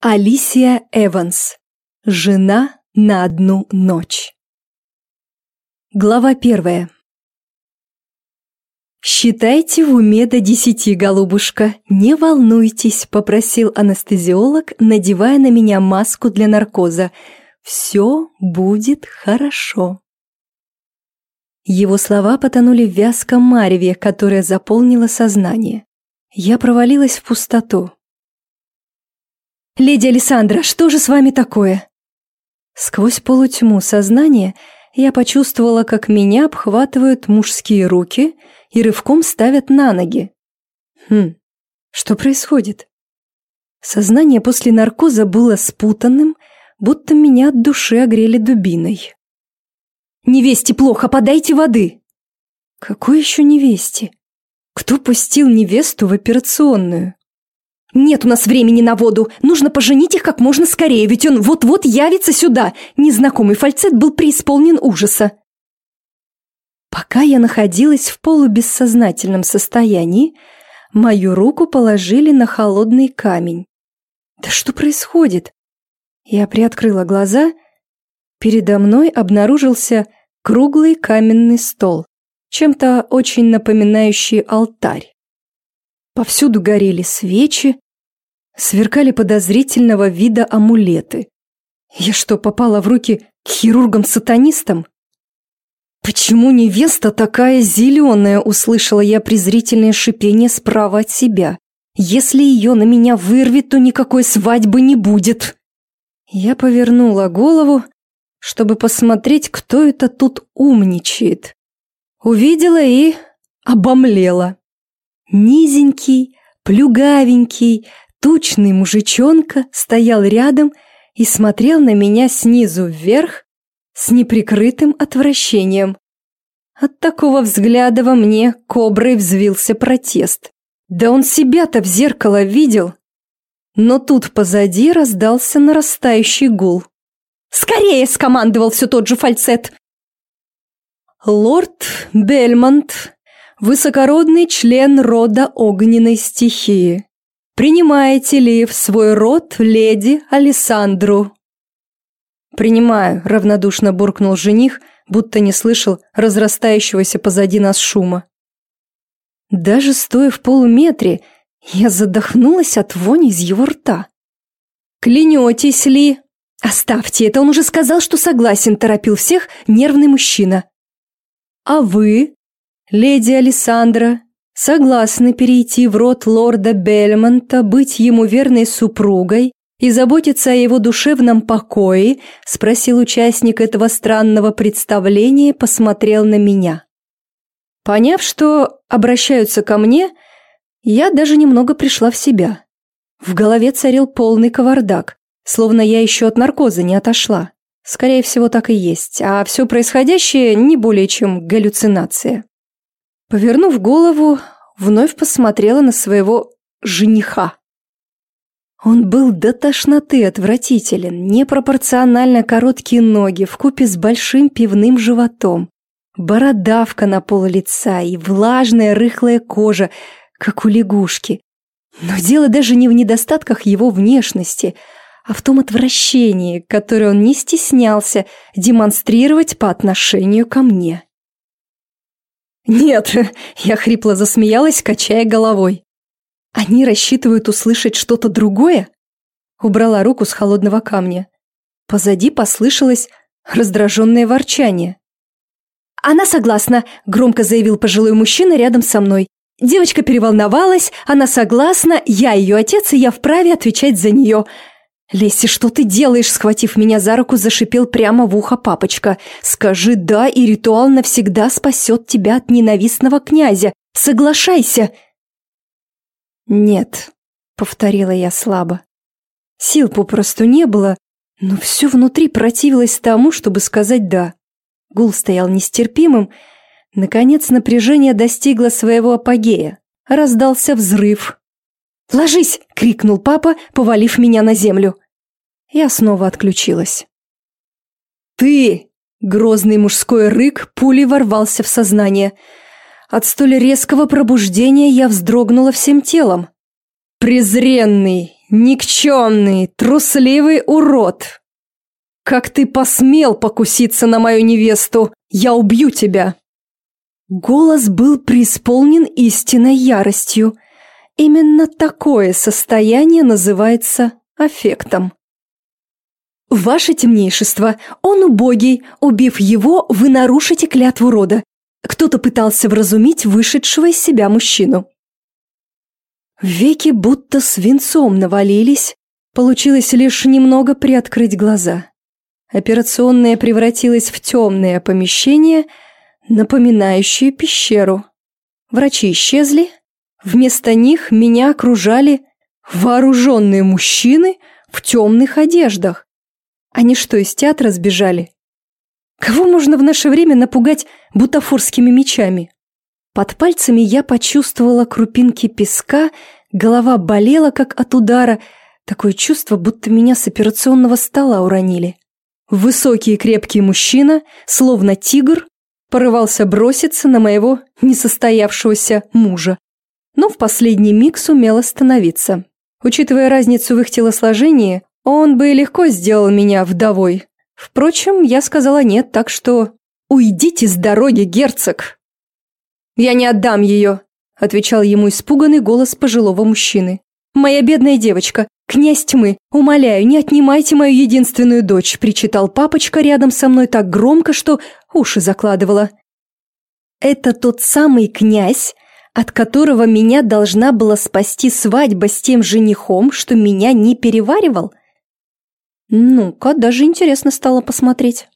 Алисия Эванс. Жена на одну ночь. Глава первая. «Считайте в уме до десяти, голубушка, не волнуйтесь», – попросил анестезиолог, надевая на меня маску для наркоза. «Все будет хорошо». Его слова потонули в вязком мареве, которое заполнило сознание. Я провалилась в пустоту. «Леди Александра, что же с вами такое?» Сквозь полутьму сознания я почувствовала, как меня обхватывают мужские руки и рывком ставят на ноги. Хм, что происходит? Сознание после наркоза было спутанным, будто меня от души огрели дубиной. «Невесте плохо, подайте воды!» «Какой еще невесте? Кто пустил невесту в операционную?» «Нет у нас времени на воду. Нужно поженить их как можно скорее, ведь он вот-вот явится сюда». Незнакомый фальцет был преисполнен ужаса. Пока я находилась в полубессознательном состоянии, мою руку положили на холодный камень. «Да что происходит?» Я приоткрыла глаза. Передо мной обнаружился круглый каменный стол, чем-то очень напоминающий алтарь. Повсюду горели свечи, сверкали подозрительного вида амулеты. Я что, попала в руки к хирургам-сатанистам? «Почему невеста такая зеленая?» – услышала я презрительное шипение справа от себя. «Если ее на меня вырвет, то никакой свадьбы не будет!» Я повернула голову, чтобы посмотреть, кто это тут умничает. Увидела и обомлела. Низенький, плюгавенький, тучный мужичонка стоял рядом и смотрел на меня снизу вверх с неприкрытым отвращением. От такого взгляда во мне коброй взвился протест. Да он себя-то в зеркало видел. Но тут позади раздался нарастающий гул. «Скорее!» – скомандовал все тот же фальцет. Лорд Бельмонт высокородный член рода огненной стихии. Принимаете ли в свой род леди Александру?» «Принимаю», — равнодушно буркнул жених, будто не слышал разрастающегося позади нас шума. Даже стоя в полуметре, я задохнулась от вони из его рта. «Клянетесь ли?» «Оставьте это, он уже сказал, что согласен», — торопил всех нервный мужчина. «А вы?» Леди Александра согласны перейти в род лорда Бельмонта, быть ему верной супругой и заботиться о его душевном покое?» – спросил участник этого странного представления посмотрел на меня. Поняв, что обращаются ко мне, я даже немного пришла в себя. В голове царил полный кавардак, словно я еще от наркоза не отошла. Скорее всего, так и есть, а все происходящее не более чем галлюцинация. Повернув голову, вновь посмотрела на своего жениха. Он был до тошноты отвратителен, непропорционально короткие ноги в купе с большим пивным животом, бородавка на пол лица и влажная рыхлая кожа, как у лягушки. Но дело даже не в недостатках его внешности, а в том отвращении, которое он не стеснялся демонстрировать по отношению ко мне. «Нет!» – я хрипло засмеялась, качая головой. «Они рассчитывают услышать что-то другое?» Убрала руку с холодного камня. Позади послышалось раздраженное ворчание. «Она согласна», – громко заявил пожилой мужчина рядом со мной. Девочка переволновалась, она согласна, я ее отец, и я вправе отвечать за нее. «Лесси, что ты делаешь?» Схватив меня за руку, зашипел прямо в ухо папочка. «Скажи «да», и ритуал навсегда спасет тебя от ненавистного князя. Соглашайся!» «Нет», — повторила я слабо. Сил попросту не было, но все внутри противилось тому, чтобы сказать «да». Гул стоял нестерпимым. Наконец напряжение достигло своего апогея. Раздался взрыв, «Ложись!» — крикнул папа, повалив меня на землю. Я снова отключилась. «Ты!» — грозный мужской рык пулей ворвался в сознание. От столь резкого пробуждения я вздрогнула всем телом. «Презренный, никчемный, трусливый урод! Как ты посмел покуситься на мою невесту? Я убью тебя!» Голос был преисполнен истинной яростью. Именно такое состояние называется аффектом. «Ваше темнейшество, он убогий, убив его, вы нарушите клятву рода. Кто-то пытался вразумить вышедшего из себя мужчину». Веки будто свинцом навалились, получилось лишь немного приоткрыть глаза. Операционная превратилась в темное помещение, напоминающее пещеру. Врачи исчезли, вместо них меня окружали вооруженные мужчины в темных одеждах. Они что, из театра сбежали? Кого можно в наше время напугать бутафорскими мечами? Под пальцами я почувствовала крупинки песка, голова болела, как от удара. Такое чувство, будто меня с операционного стола уронили. Высокий и крепкий мужчина, словно тигр, порывался броситься на моего несостоявшегося мужа. Но в последний миг сумел остановиться. Учитывая разницу в их телосложении, он бы легко сделал меня вдовой. Впрочем, я сказала нет, так что... «Уйдите с дороги, герцог!» «Я не отдам ее», — отвечал ему испуганный голос пожилого мужчины. «Моя бедная девочка, князь тьмы, умоляю, не отнимайте мою единственную дочь», — причитал папочка рядом со мной так громко, что уши закладывала. «Это тот самый князь, от которого меня должна была спасти свадьба с тем женихом, что меня не переваривал?» Ну-ка, даже интересно стало посмотреть.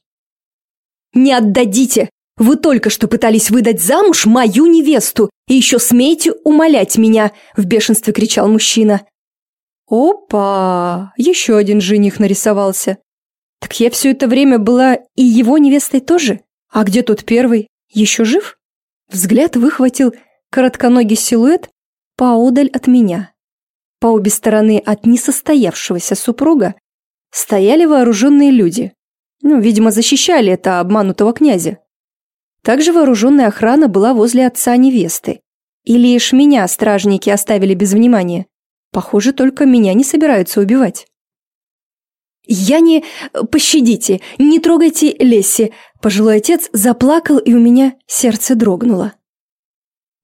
«Не отдадите! Вы только что пытались выдать замуж мою невесту и еще смеете умолять меня!» В бешенстве кричал мужчина. «Опа! Еще один жених нарисовался. Так я все это время была и его невестой тоже? А где тот первый? Еще жив?» Взгляд выхватил коротконогий силуэт поодаль от меня. По обе стороны от несостоявшегося супруга стояли вооруженные люди. Ну, видимо, защищали это обманутого князя. Также вооруженная охрана была возле отца невесты. И лишь меня стражники оставили без внимания. Похоже, только меня не собираются убивать. «Я не... Пощадите, не трогайте Лесси!» Пожилой отец заплакал, и у меня сердце дрогнуло.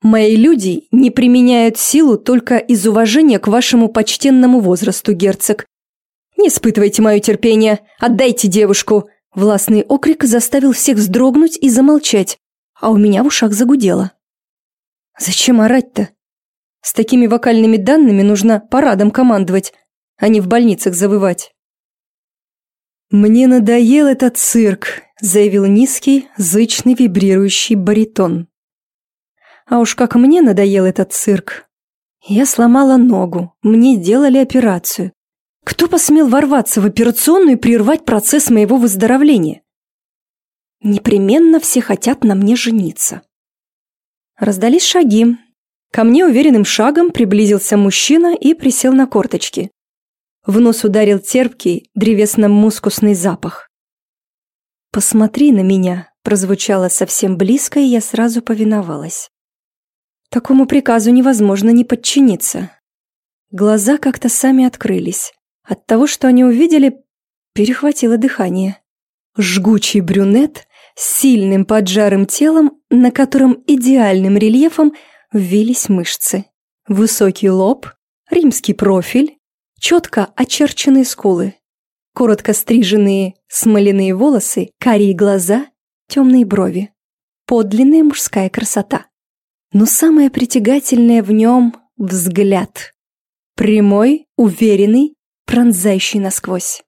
«Мои люди не применяют силу только из уважения к вашему почтенному возрасту, герцог, «Не испытывайте мое терпение! Отдайте девушку!» Властный окрик заставил всех вздрогнуть и замолчать, а у меня в ушах загудело. «Зачем орать-то? С такими вокальными данными нужно парадом командовать, а не в больницах завывать». «Мне надоел этот цирк», — заявил низкий, зычный, вибрирующий баритон. «А уж как мне надоел этот цирк. Я сломала ногу, мне делали операцию. Кто посмел ворваться в операционную и прервать процесс моего выздоровления? Непременно все хотят на мне жениться. Раздались шаги. Ко мне уверенным шагом приблизился мужчина и присел на корточки. В нос ударил терпкий, древесно-мускусный запах. «Посмотри на меня», – прозвучало совсем близко, и я сразу повиновалась. Такому приказу невозможно не подчиниться. Глаза как-то сами открылись. От того, что они увидели, перехватило дыхание. Жгучий брюнет с сильным поджарым телом, на котором идеальным рельефом ввились мышцы. Высокий лоб, римский профиль, четко очерченные скулы, коротко стриженные смоляные волосы, карие глаза, темные брови. Подлинная мужская красота. Но самое притягательное в нем – взгляд. Прямой, уверенный, пронзающий насквозь.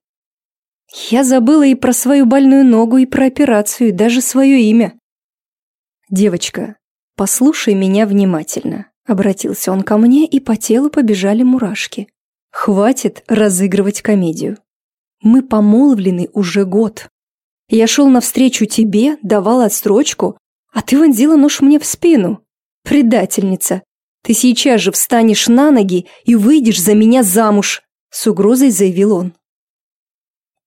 Я забыла и про свою больную ногу, и про операцию, и даже свое имя. «Девочка, послушай меня внимательно», — обратился он ко мне, и по телу побежали мурашки. «Хватит разыгрывать комедию. Мы помолвлены уже год. Я шел навстречу тебе, давал отсрочку, а ты вонзила нож мне в спину. Предательница, ты сейчас же встанешь на ноги и выйдешь за меня замуж, с угрозой заявил он.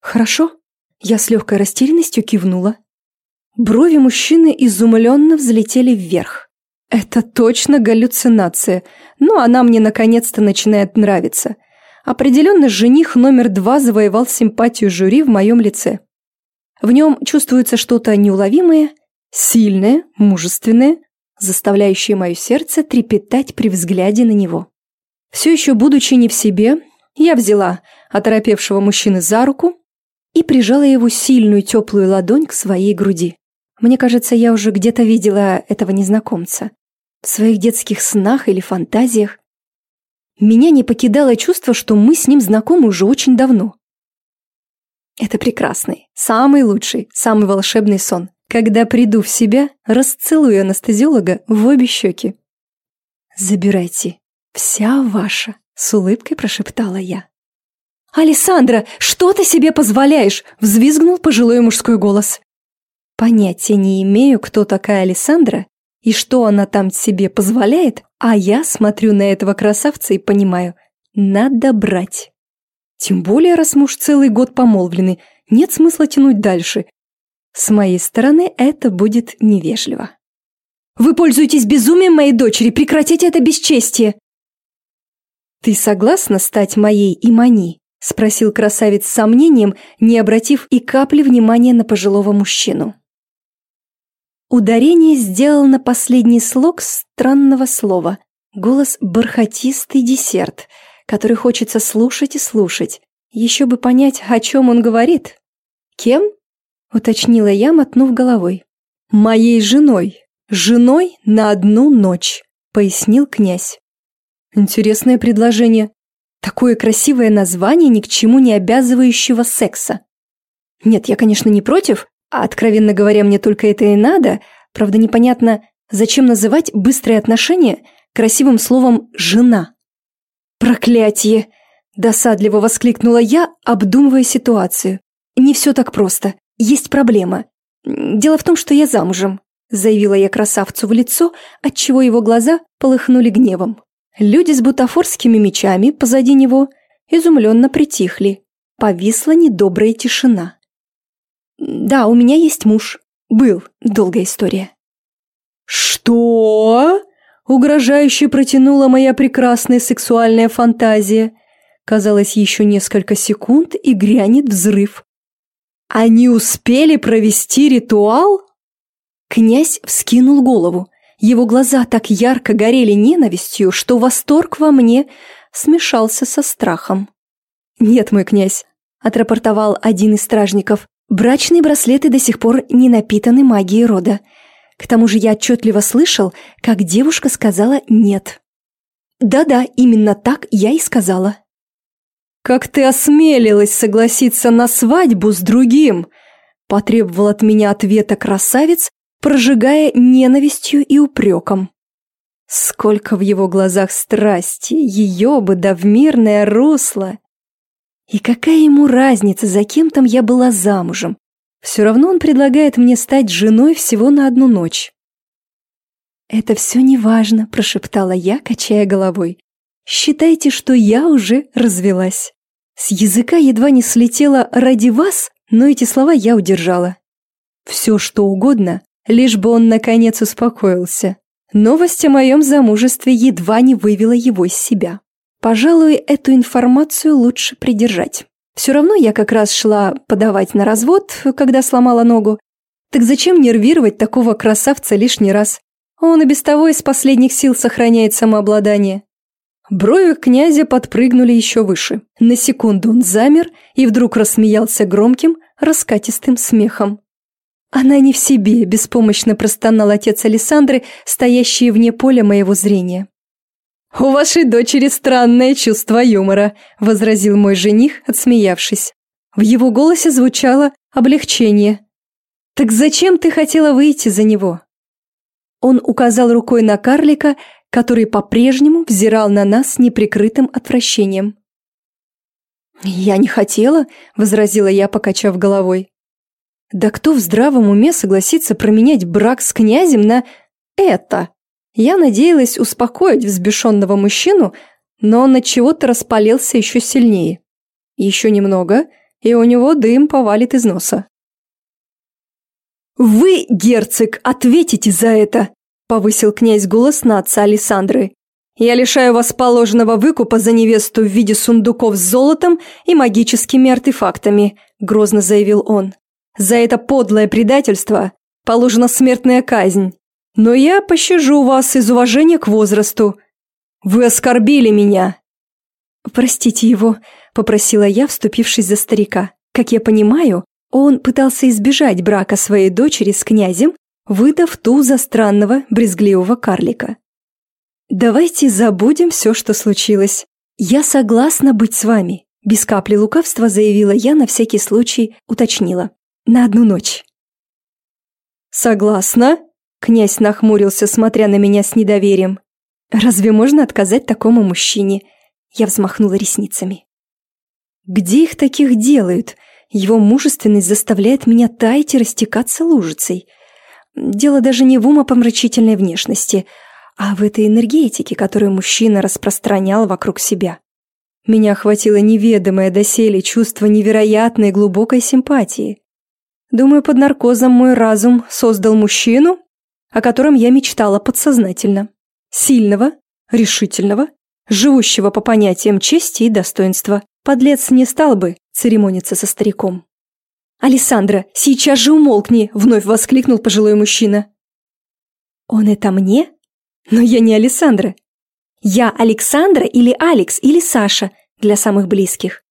«Хорошо», — я с легкой растерянностью кивнула. Брови мужчины изумленно взлетели вверх. «Это точно галлюцинация, но она мне наконец-то начинает нравиться. Определенно, жених номер два завоевал симпатию жюри в моем лице. В нем чувствуется что-то неуловимое, сильное, мужественное, заставляющее мое сердце трепетать при взгляде на него. Все еще будучи не в себе, я взяла оторопевшего мужчины за руку и прижала его сильную теплую ладонь к своей груди. Мне кажется, я уже где-то видела этого незнакомца. В своих детских снах или фантазиях. Меня не покидало чувство, что мы с ним знакомы уже очень давно. Это прекрасный, самый лучший, самый волшебный сон. Когда приду в себя, расцелую анестезиолога в обе щеки. «Забирайте, вся ваша», — с улыбкой прошептала я. «Алессандра, что ты себе позволяешь?» — взвизгнул пожилой мужской голос. Понятия не имею, кто такая Алессандра и что она там себе позволяет, а я смотрю на этого красавца и понимаю, надо брать. Тем более, раз муж целый год помолвленный, нет смысла тянуть дальше. С моей стороны это будет невежливо. «Вы пользуетесь безумием моей дочери, прекратите это бесчестие!» «Ты согласна стать моей Имани?» – спросил красавец с сомнением, не обратив и капли внимания на пожилого мужчину. Ударение сделал на последний слог странного слова. Голос бархатистый десерт, который хочется слушать и слушать. Еще бы понять, о чем он говорит. «Кем?» — уточнила я, мотнув головой. «Моей женой. Женой на одну ночь», — пояснил князь. Интересное предложение. Такое красивое название ни к чему не обязывающего секса. Нет, я, конечно, не против, а, откровенно говоря, мне только это и надо. Правда, непонятно, зачем называть быстрые отношения красивым словом «жена». «Проклятие!» – досадливо воскликнула я, обдумывая ситуацию. «Не все так просто. Есть проблема. Дело в том, что я замужем», – заявила я красавцу в лицо, отчего его глаза полыхнули гневом. Люди с бутафорскими мечами позади него изумленно притихли. Повисла недобрая тишина. Да, у меня есть муж. Был. Долгая история. Что? Угрожающе протянула моя прекрасная сексуальная фантазия. Казалось, еще несколько секунд и грянет взрыв. Они успели провести ритуал? Князь вскинул голову. Его глаза так ярко горели ненавистью, что восторг во мне смешался со страхом. «Нет, мой князь», — отрапортовал один из стражников, Брачные браслеты до сих пор не напитаны магией рода. К тому же я отчетливо слышал, как девушка сказала «нет». Да-да, именно так я и сказала. «Как ты осмелилась согласиться на свадьбу с другим?» Потребовал от меня ответа красавец, прожигая ненавистью и упреком. Сколько в его глазах страсти, ее бы да в мирное русло! И какая ему разница, за кем там я была замужем? Все равно он предлагает мне стать женой всего на одну ночь. «Это все неважно», – прошептала я, качая головой. «Считайте, что я уже развелась». С языка едва не слетело «ради вас», но эти слова я удержала. Все, что угодно, лишь бы он наконец успокоился. Новость о моем замужестве едва не вывела его из себя. Пожалуй, эту информацию лучше придержать. Все равно я как раз шла подавать на развод, когда сломала ногу. Так зачем нервировать такого красавца лишний раз? Он и без того из последних сил сохраняет самообладание. Брови князя подпрыгнули еще выше. На секунду он замер и вдруг рассмеялся громким, раскатистым смехом. «Она не в себе», – беспомощно простонал отец Александры, стоящий вне поля моего зрения. «У вашей дочери странное чувство юмора», – возразил мой жених, отсмеявшись. В его голосе звучало облегчение. «Так зачем ты хотела выйти за него?» Он указал рукой на карлика, который по-прежнему взирал на нас с неприкрытым отвращением. «Я не хотела», – возразила я, покачав головой. «Да кто в здравом уме согласится променять брак с князем на это?» Я надеялась успокоить взбешенного мужчину, но он от чего-то распалился еще сильнее. Еще немного, и у него дым повалит из носа. «Вы, герцог, ответите за это!» – повысил князь голос на отца Александры. Я лишаю вас положенного выкупа за невесту в виде сундуков с золотом и магическими артефактами», – грозно заявил он. «За это подлое предательство положена смертная казнь. Но я пощажу вас из уважения к возрасту. Вы оскорбили меня!» «Простите его», – попросила я, вступившись за старика. Как я понимаю, он пытался избежать брака своей дочери с князем, выдав ту за странного, брезгливого карлика. «Давайте забудем все, что случилось. Я согласна быть с вами», – без капли лукавства заявила я, на всякий случай уточнила. «На одну ночь». «Согласна?» – князь нахмурился, смотря на меня с недоверием. «Разве можно отказать такому мужчине?» Я взмахнула ресницами. «Где их таких делают? Его мужественность заставляет меня таять и растекаться лужицей. Дело даже не в умопомрачительной внешности, а в этой энергетике, которую мужчина распространял вокруг себя. Меня охватило неведомое доселе чувство невероятной глубокой симпатии. Думаю, под наркозом мой разум создал мужчину, о котором я мечтала подсознательно. Сильного, решительного, живущего по понятиям чести и достоинства. Подлец не стал бы церемониться со стариком. «Александра, сейчас же умолкни!» – вновь воскликнул пожилой мужчина. «Он это мне? Но я не Александра. Я Александра или Алекс или Саша для самых близких.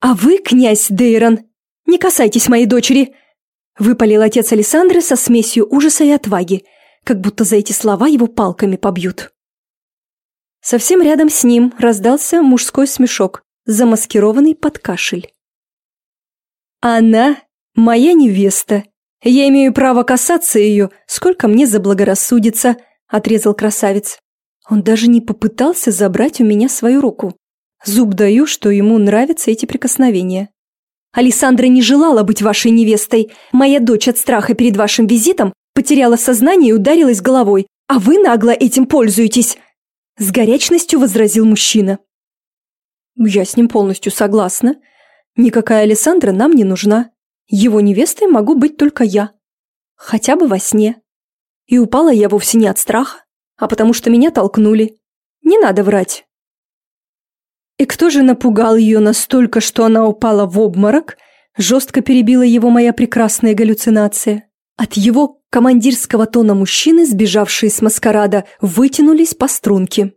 А вы, князь Дейрон, «Не касайтесь моей дочери!» Выпалил отец Александры со смесью ужаса и отваги, как будто за эти слова его палками побьют. Совсем рядом с ним раздался мужской смешок, замаскированный под кашель. «Она моя невеста. Я имею право касаться ее, сколько мне заблагорассудится», — отрезал красавец. Он даже не попытался забрать у меня свою руку. Зуб даю, что ему нравятся эти прикосновения. Александра не желала быть вашей невестой. Моя дочь от страха перед вашим визитом потеряла сознание и ударилась головой, а вы нагло этим пользуетесь!» С горячностью возразил мужчина. «Я с ним полностью согласна. Никакая Александра нам не нужна. Его невестой могу быть только я. Хотя бы во сне. И упала я вовсе не от страха, а потому что меня толкнули. Не надо врать. И кто же напугал ее настолько, что она упала в обморок? Жестко перебила его моя прекрасная галлюцинация. От его командирского тона мужчины, сбежавшие с маскарада, вытянулись по струнке.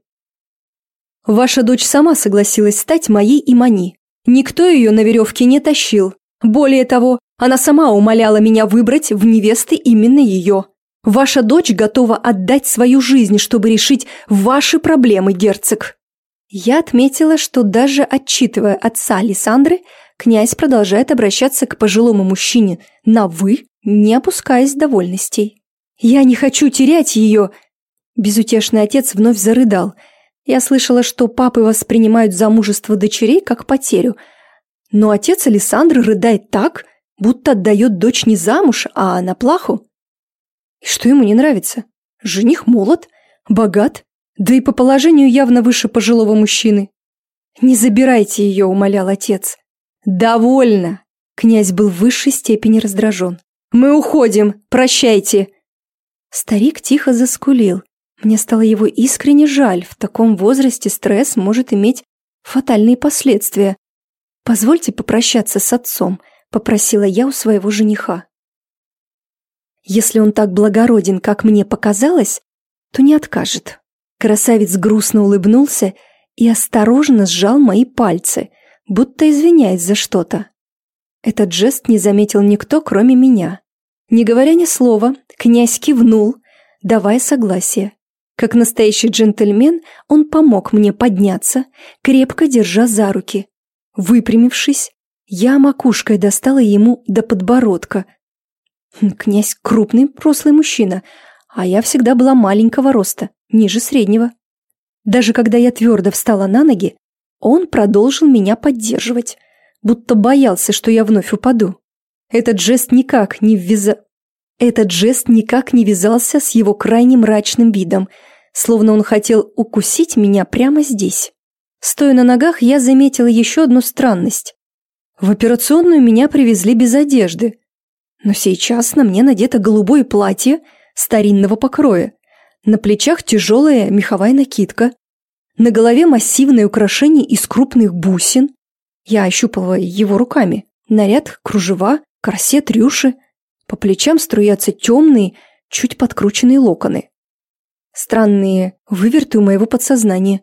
«Ваша дочь сама согласилась стать моей имани. Никто ее на веревке не тащил. Более того, она сама умоляла меня выбрать в невесты именно ее. Ваша дочь готова отдать свою жизнь, чтобы решить ваши проблемы, герцог». Я отметила, что даже отчитывая отца Александры, князь продолжает обращаться к пожилому мужчине на «вы», не опускаясь до вольностей. «Я не хочу терять ее!» Безутешный отец вновь зарыдал. Я слышала, что папы воспринимают замужество дочерей как потерю. Но отец Александры рыдает так, будто отдает дочь не замуж, а на плаху. И что ему не нравится? Жених молод, богат, да и по положению явно выше пожилого мужчины. «Не забирайте ее», — умолял отец. «Довольно!» Князь был в высшей степени раздражен. «Мы уходим! Прощайте!» Старик тихо заскулил. Мне стало его искренне жаль. В таком возрасте стресс может иметь фатальные последствия. «Позвольте попрощаться с отцом», — попросила я у своего жениха. Если он так благороден, как мне показалось, то не откажет. Красавец грустно улыбнулся и осторожно сжал мои пальцы, будто извиняясь за что-то. Этот жест не заметил никто, кроме меня. Не говоря ни слова, князь кивнул, давая согласие. Как настоящий джентльмен, он помог мне подняться, крепко держа за руки. Выпрямившись, я макушкой достала ему до подбородка. Хм, князь крупный, рослый мужчина, а я всегда была маленького роста ниже среднего. Даже когда я твердо встала на ноги, он продолжил меня поддерживать, будто боялся, что я вновь упаду. Этот жест никак не ввяза... Этот жест никак не вязался с его крайне мрачным видом, словно он хотел укусить меня прямо здесь. Стоя на ногах, я заметила еще одну странность. В операционную меня привезли без одежды, но сейчас на мне надето голубое платье старинного покроя, На плечах тяжелая меховая накидка. На голове массивное украшение из крупных бусин. Я ощупала его руками. Наряд, кружева, корсет, рюши. По плечам струятся темные, чуть подкрученные локоны. Странные выверты у моего подсознания.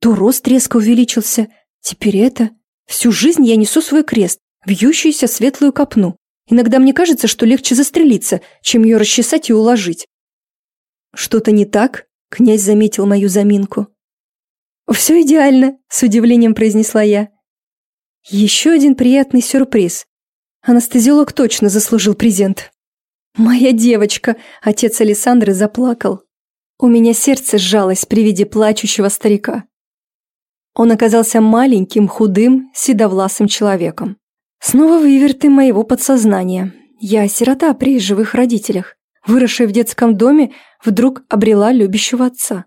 То рост резко увеличился, теперь это. Всю жизнь я несу свой крест, вьющуюся светлую копну. Иногда мне кажется, что легче застрелиться, чем ее расчесать и уложить. Что-то не так? Князь заметил мою заминку. «Все идеально», — с удивлением произнесла я. Еще один приятный сюрприз. Анестезиолог точно заслужил презент. «Моя девочка!» – отец Александры заплакал. У меня сердце сжалось при виде плачущего старика. Он оказался маленьким, худым, седовласым человеком. Снова выверты моего подсознания. Я сирота при живых родителях. Выросшая в детском доме, вдруг обрела любящего отца.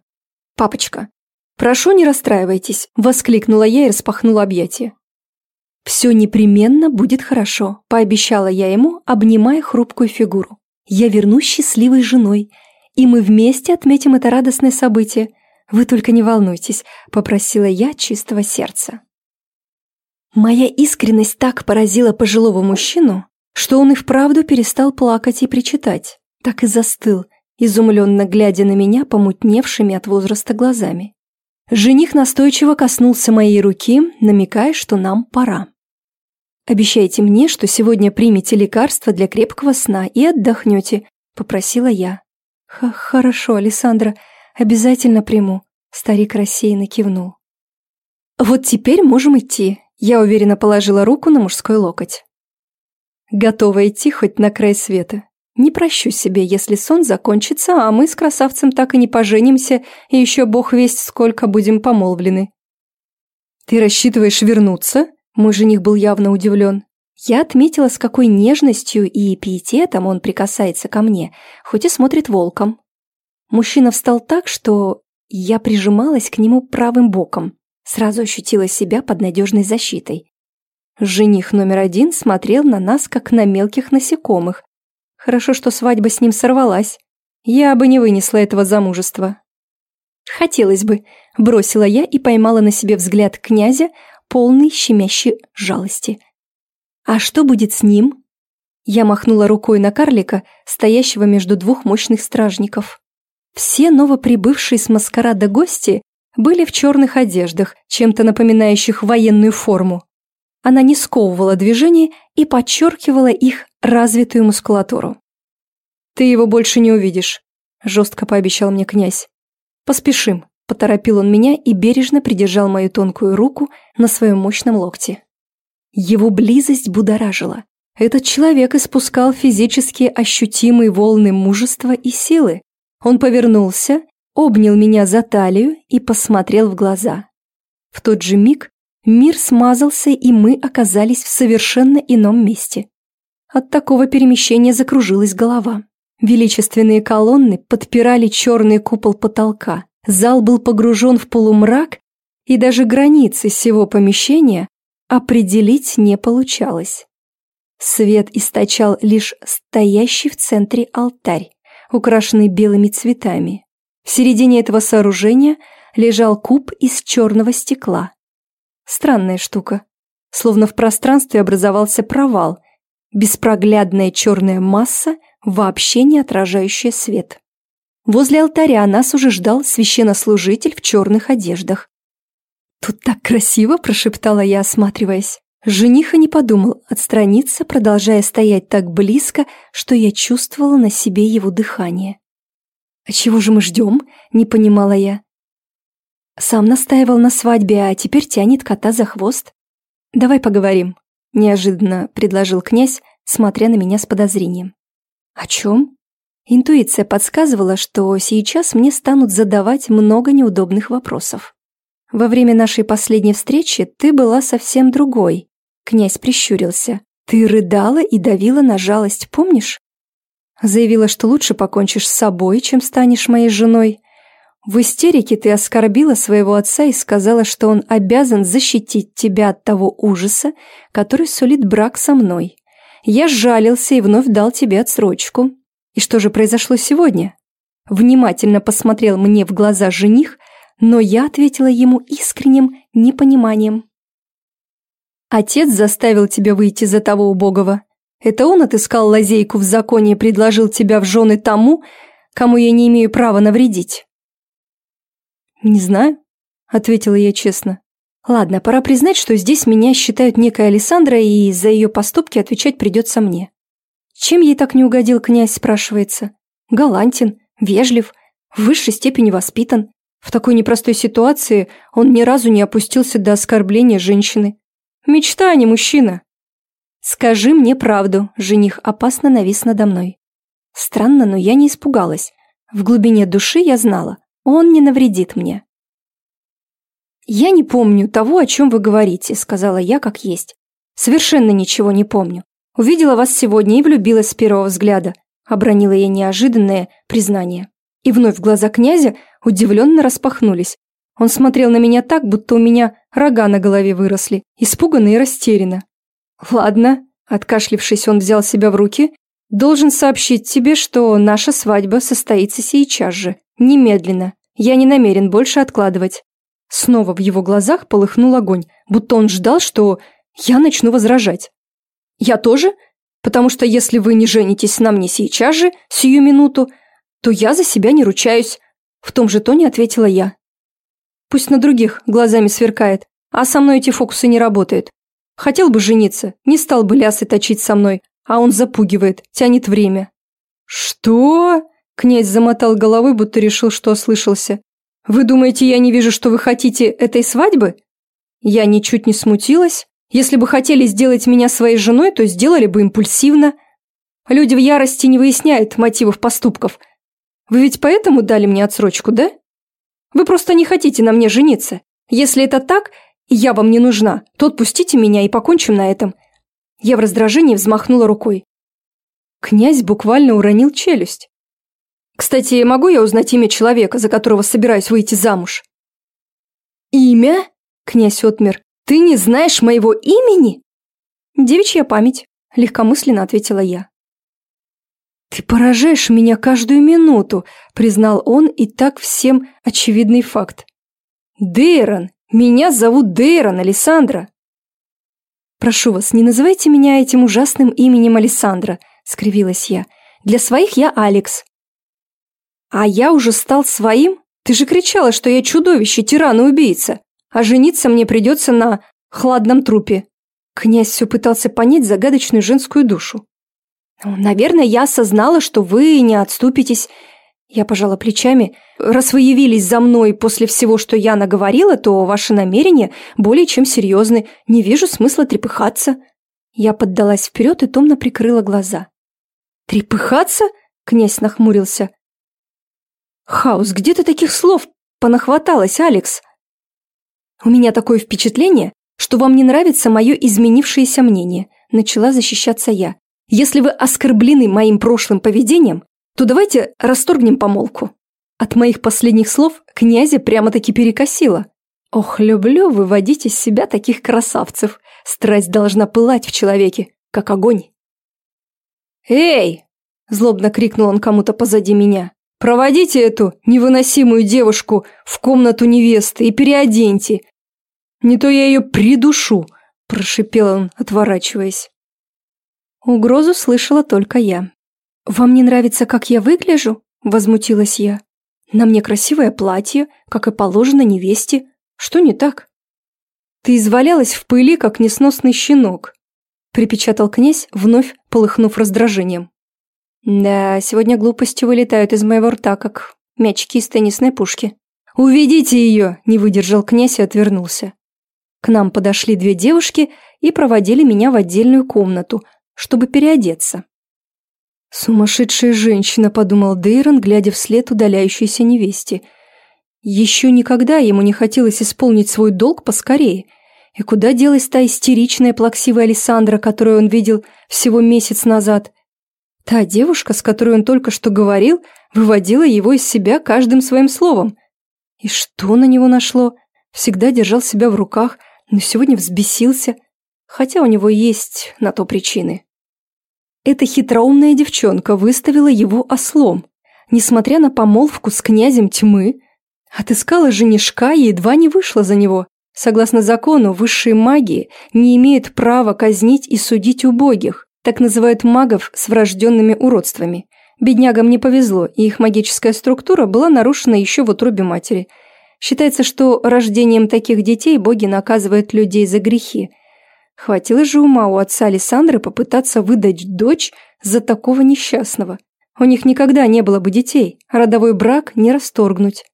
«Папочка, прошу, не расстраивайтесь», – воскликнула я и распахнула объятия. «Все непременно будет хорошо», – пообещала я ему, обнимая хрупкую фигуру. «Я вернусь счастливой женой, и мы вместе отметим это радостное событие. Вы только не волнуйтесь», – попросила я чистого сердца. Моя искренность так поразила пожилого мужчину, что он и вправду перестал плакать и причитать, так и застыл, изумленно глядя на меня помутневшими от возраста глазами. Жених настойчиво коснулся моей руки, намекая, что нам пора. «Обещайте мне, что сегодня примете лекарство для крепкого сна и отдохнете», — попросила я. Х «Хорошо, Александра, обязательно приму», — старик рассеянно кивнул. «Вот теперь можем идти», — я уверенно положила руку на мужской локоть. Готова идти хоть на край света. Не прощу себе, если сон закончится, а мы с красавцем так и не поженимся, и еще бог весть сколько будем помолвлены. «Ты рассчитываешь вернуться?» Мой жених был явно удивлен. Я отметила, с какой нежностью и пиететом он прикасается ко мне, хоть и смотрит волком. Мужчина встал так, что я прижималась к нему правым боком, сразу ощутила себя под надежной защитой. Жених номер один смотрел на нас, как на мелких насекомых. Хорошо, что свадьба с ним сорвалась. Я бы не вынесла этого замужества. Хотелось бы, бросила я и поймала на себе взгляд князя, полный щемящей жалости. «А что будет с ним?» Я махнула рукой на карлика, стоящего между двух мощных стражников. Все новоприбывшие с маскарада гости были в черных одеждах, чем-то напоминающих военную форму. Она не сковывала движение и подчеркивала их развитую мускулатуру. «Ты его больше не увидишь», – жестко пообещал мне князь. «Поспешим». Поторопил он меня и бережно придержал мою тонкую руку на своем мощном локте. Его близость будоражила. Этот человек испускал физически ощутимые волны мужества и силы. Он повернулся, обнял меня за талию и посмотрел в глаза. В тот же миг мир смазался, и мы оказались в совершенно ином месте. От такого перемещения закружилась голова. Величественные колонны подпирали черный купол потолка. Зал был погружен в полумрак, и даже границы всего помещения определить не получалось. Свет источал лишь стоящий в центре алтарь, украшенный белыми цветами. В середине этого сооружения лежал куб из черного стекла. Странная штука. Словно в пространстве образовался провал, беспроглядная черная масса, вообще не отражающая свет. Возле алтаря нас уже ждал священнослужитель в черных одеждах. «Тут так красиво!» – прошептала я, осматриваясь. Жениха не подумал отстраниться, продолжая стоять так близко, что я чувствовала на себе его дыхание. «А чего же мы ждем?» – не понимала я. Сам настаивал на свадьбе, а теперь тянет кота за хвост. «Давай поговорим», – неожиданно предложил князь, смотря на меня с подозрением. «О чем?» Интуиция подсказывала, что сейчас мне станут задавать много неудобных вопросов. «Во время нашей последней встречи ты была совсем другой», — князь прищурился. «Ты рыдала и давила на жалость, помнишь?» Заявила, что лучше покончишь с собой, чем станешь моей женой. В истерике ты оскорбила своего отца и сказала, что он обязан защитить тебя от того ужаса, который сулит брак со мной. Я сжалился и вновь дал тебе отсрочку. И что же произошло сегодня? Внимательно посмотрел мне в глаза жених, но я ответила ему искренним непониманием. Отец заставил тебя выйти за того убогого. Это он отыскал лазейку в законе и предложил тебя в жены тому, кому я не имею права навредить. Не знаю, ответила я честно. Ладно, пора признать, что здесь меня считают некой Александра, и за ее поступки отвечать придется мне. Чем ей так не угодил князь, спрашивается? Галантен, вежлив, в высшей степени воспитан. В такой непростой ситуации он ни разу не опустился до оскорбления женщины. Мечта, а не мужчина. «Скажи мне правду», – жених опасно навис надо мной. Странно, но я не испугалась. В глубине души я знала, он не навредит мне. «Я не помню того, о чем вы говорите», – сказала я как есть. «Совершенно ничего не помню. Увидела вас сегодня и влюбилась с первого взгляда», – обронила я неожиданное признание. И вновь глаза князя удивленно распахнулись. Он смотрел на меня так, будто у меня рога на голове выросли, испуганно и растерянно. «Ладно», – откашлившись, он взял себя в руки, – «должен сообщить тебе, что наша свадьба состоится сейчас же, немедленно. Я не намерен больше откладывать». Снова в его глазах полыхнул огонь, будто он ждал, что я начну возражать. «Я тоже? Потому что если вы не женитесь на мне сейчас же, сию минуту, то я за себя не ручаюсь», – в том же тоне ответила я. «Пусть на других глазами сверкает, а со мной эти фокусы не работают. Хотел бы жениться, не стал бы лясы точить со мной, а он запугивает, тянет время». «Что?» – князь замотал головой, будто решил, что ослышался. «Вы думаете, я не вижу, что вы хотите этой свадьбы?» Я ничуть не смутилась. Если бы хотели сделать меня своей женой, то сделали бы импульсивно. Люди в ярости не выясняют мотивов поступков. Вы ведь поэтому дали мне отсрочку, да? Вы просто не хотите на мне жениться. Если это так, и я вам не нужна, то отпустите меня и покончим на этом. Я в раздражении взмахнула рукой. Князь буквально уронил челюсть. Кстати, могу я узнать имя человека, за которого собираюсь выйти замуж? Имя? Князь отмер. Ты не знаешь моего имени? Девичья память, легкомысленно ответила я. «Ты поражаешь меня каждую минуту», — признал он и так всем очевидный факт. «Дейрон! Меня зовут Дейрон, Александра!» «Прошу вас, не называйте меня этим ужасным именем Александра», — скривилась я. «Для своих я Алекс». «А я уже стал своим? Ты же кричала, что я чудовище, тиран и убийца, а жениться мне придется на хладном трупе». Князь все пытался понять загадочную женскую душу. «Наверное, я осознала, что вы не отступитесь». Я пожала плечами. «Раз вы явились за мной после всего, что я наговорила, то ваши намерения более чем серьезны. Не вижу смысла трепыхаться». Я поддалась вперед и томно прикрыла глаза. «Трепыхаться?» — князь нахмурился. «Хаус, где ты таких слов понахваталась, Алекс?» «У меня такое впечатление, что вам не нравится мое изменившееся мнение», начала защищаться я. «Если вы оскорблены моим прошлым поведением, то давайте расторгнем помолвку». От моих последних слов князя прямо-таки перекосило. «Ох, люблю выводить из себя таких красавцев. Страсть должна пылать в человеке, как огонь». «Эй!» – злобно крикнул он кому-то позади меня. Проводите эту невыносимую девушку в комнату невесты и переоденьте. Не то я ее придушу, прошипел он, отворачиваясь. Угрозу слышала только я. «Вам не нравится, как я выгляжу?» – возмутилась я. «На мне красивое платье, как и положено невесте. Что не так?» «Ты извалялась в пыли, как несносный щенок», – припечатал князь, вновь полыхнув раздражением. Да, сегодня глупости вылетают из моего рта, как мячики из теннисной пушки. «Уведите ее!» – не выдержал князь и отвернулся. К нам подошли две девушки и проводили меня в отдельную комнату, чтобы переодеться. «Сумасшедшая женщина», – подумал Дейрон, глядя вслед удаляющейся невесте. Еще никогда ему не хотелось исполнить свой долг поскорее. И куда делась та истеричная плаксивая Александра, которую он видел всего месяц назад – Та девушка, с которой он только что говорил, выводила его из себя каждым своим словом. И что на него нашло? Всегда держал себя в руках, но сегодня взбесился, хотя у него есть на то причины. Эта хитроумная девчонка выставила его ослом. несмотря на помолвку с князем тьмы. Отыскала женишка и едва не вышла за него. Согласно закону, высшие магии не имеют права казнить и судить убогих, так называют магов с врожденными уродствами. Беднягам не повезло, и их магическая структура была нарушена еще в утробе матери. Считается, что рождением таких детей боги наказывают людей за грехи. Хватило же ума у отца Александры попытаться выдать дочь за такого несчастного. У них никогда не было бы детей, родовой брак не расторгнуть.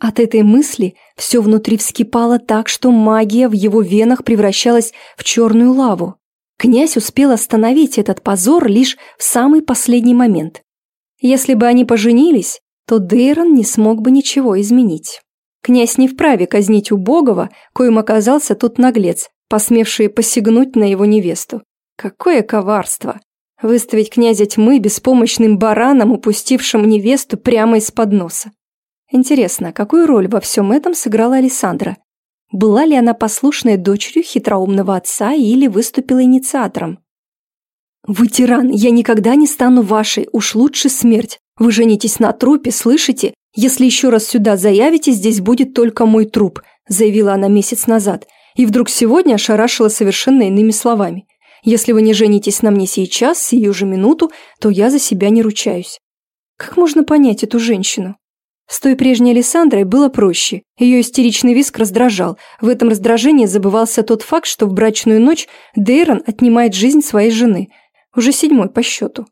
От этой мысли все внутри вскипало так, что магия в его венах превращалась в черную лаву. Князь успел остановить этот позор лишь в самый последний момент. Если бы они поженились, то Дейрон не смог бы ничего изменить. Князь не вправе казнить убогого, коим оказался тот наглец, посмевший посягнуть на его невесту. Какое коварство! Выставить князя тьмы беспомощным бараном, упустившим невесту прямо из-под носа. Интересно, какую роль во всем этом сыграла Александра? Была ли она послушной дочерью хитроумного отца или выступила инициатором? «Вы тиран, я никогда не стану вашей, уж лучше смерть. Вы женитесь на трупе, слышите? Если еще раз сюда заявите, здесь будет только мой труп», заявила она месяц назад, и вдруг сегодня ошарашила совершенно иными словами. «Если вы не женитесь на мне сейчас, сию же минуту, то я за себя не ручаюсь». Как можно понять эту женщину? С той прежней Александрой было проще. Ее истеричный виск раздражал. В этом раздражении забывался тот факт, что в брачную ночь Дейрон отнимает жизнь своей жены. Уже седьмой по счету.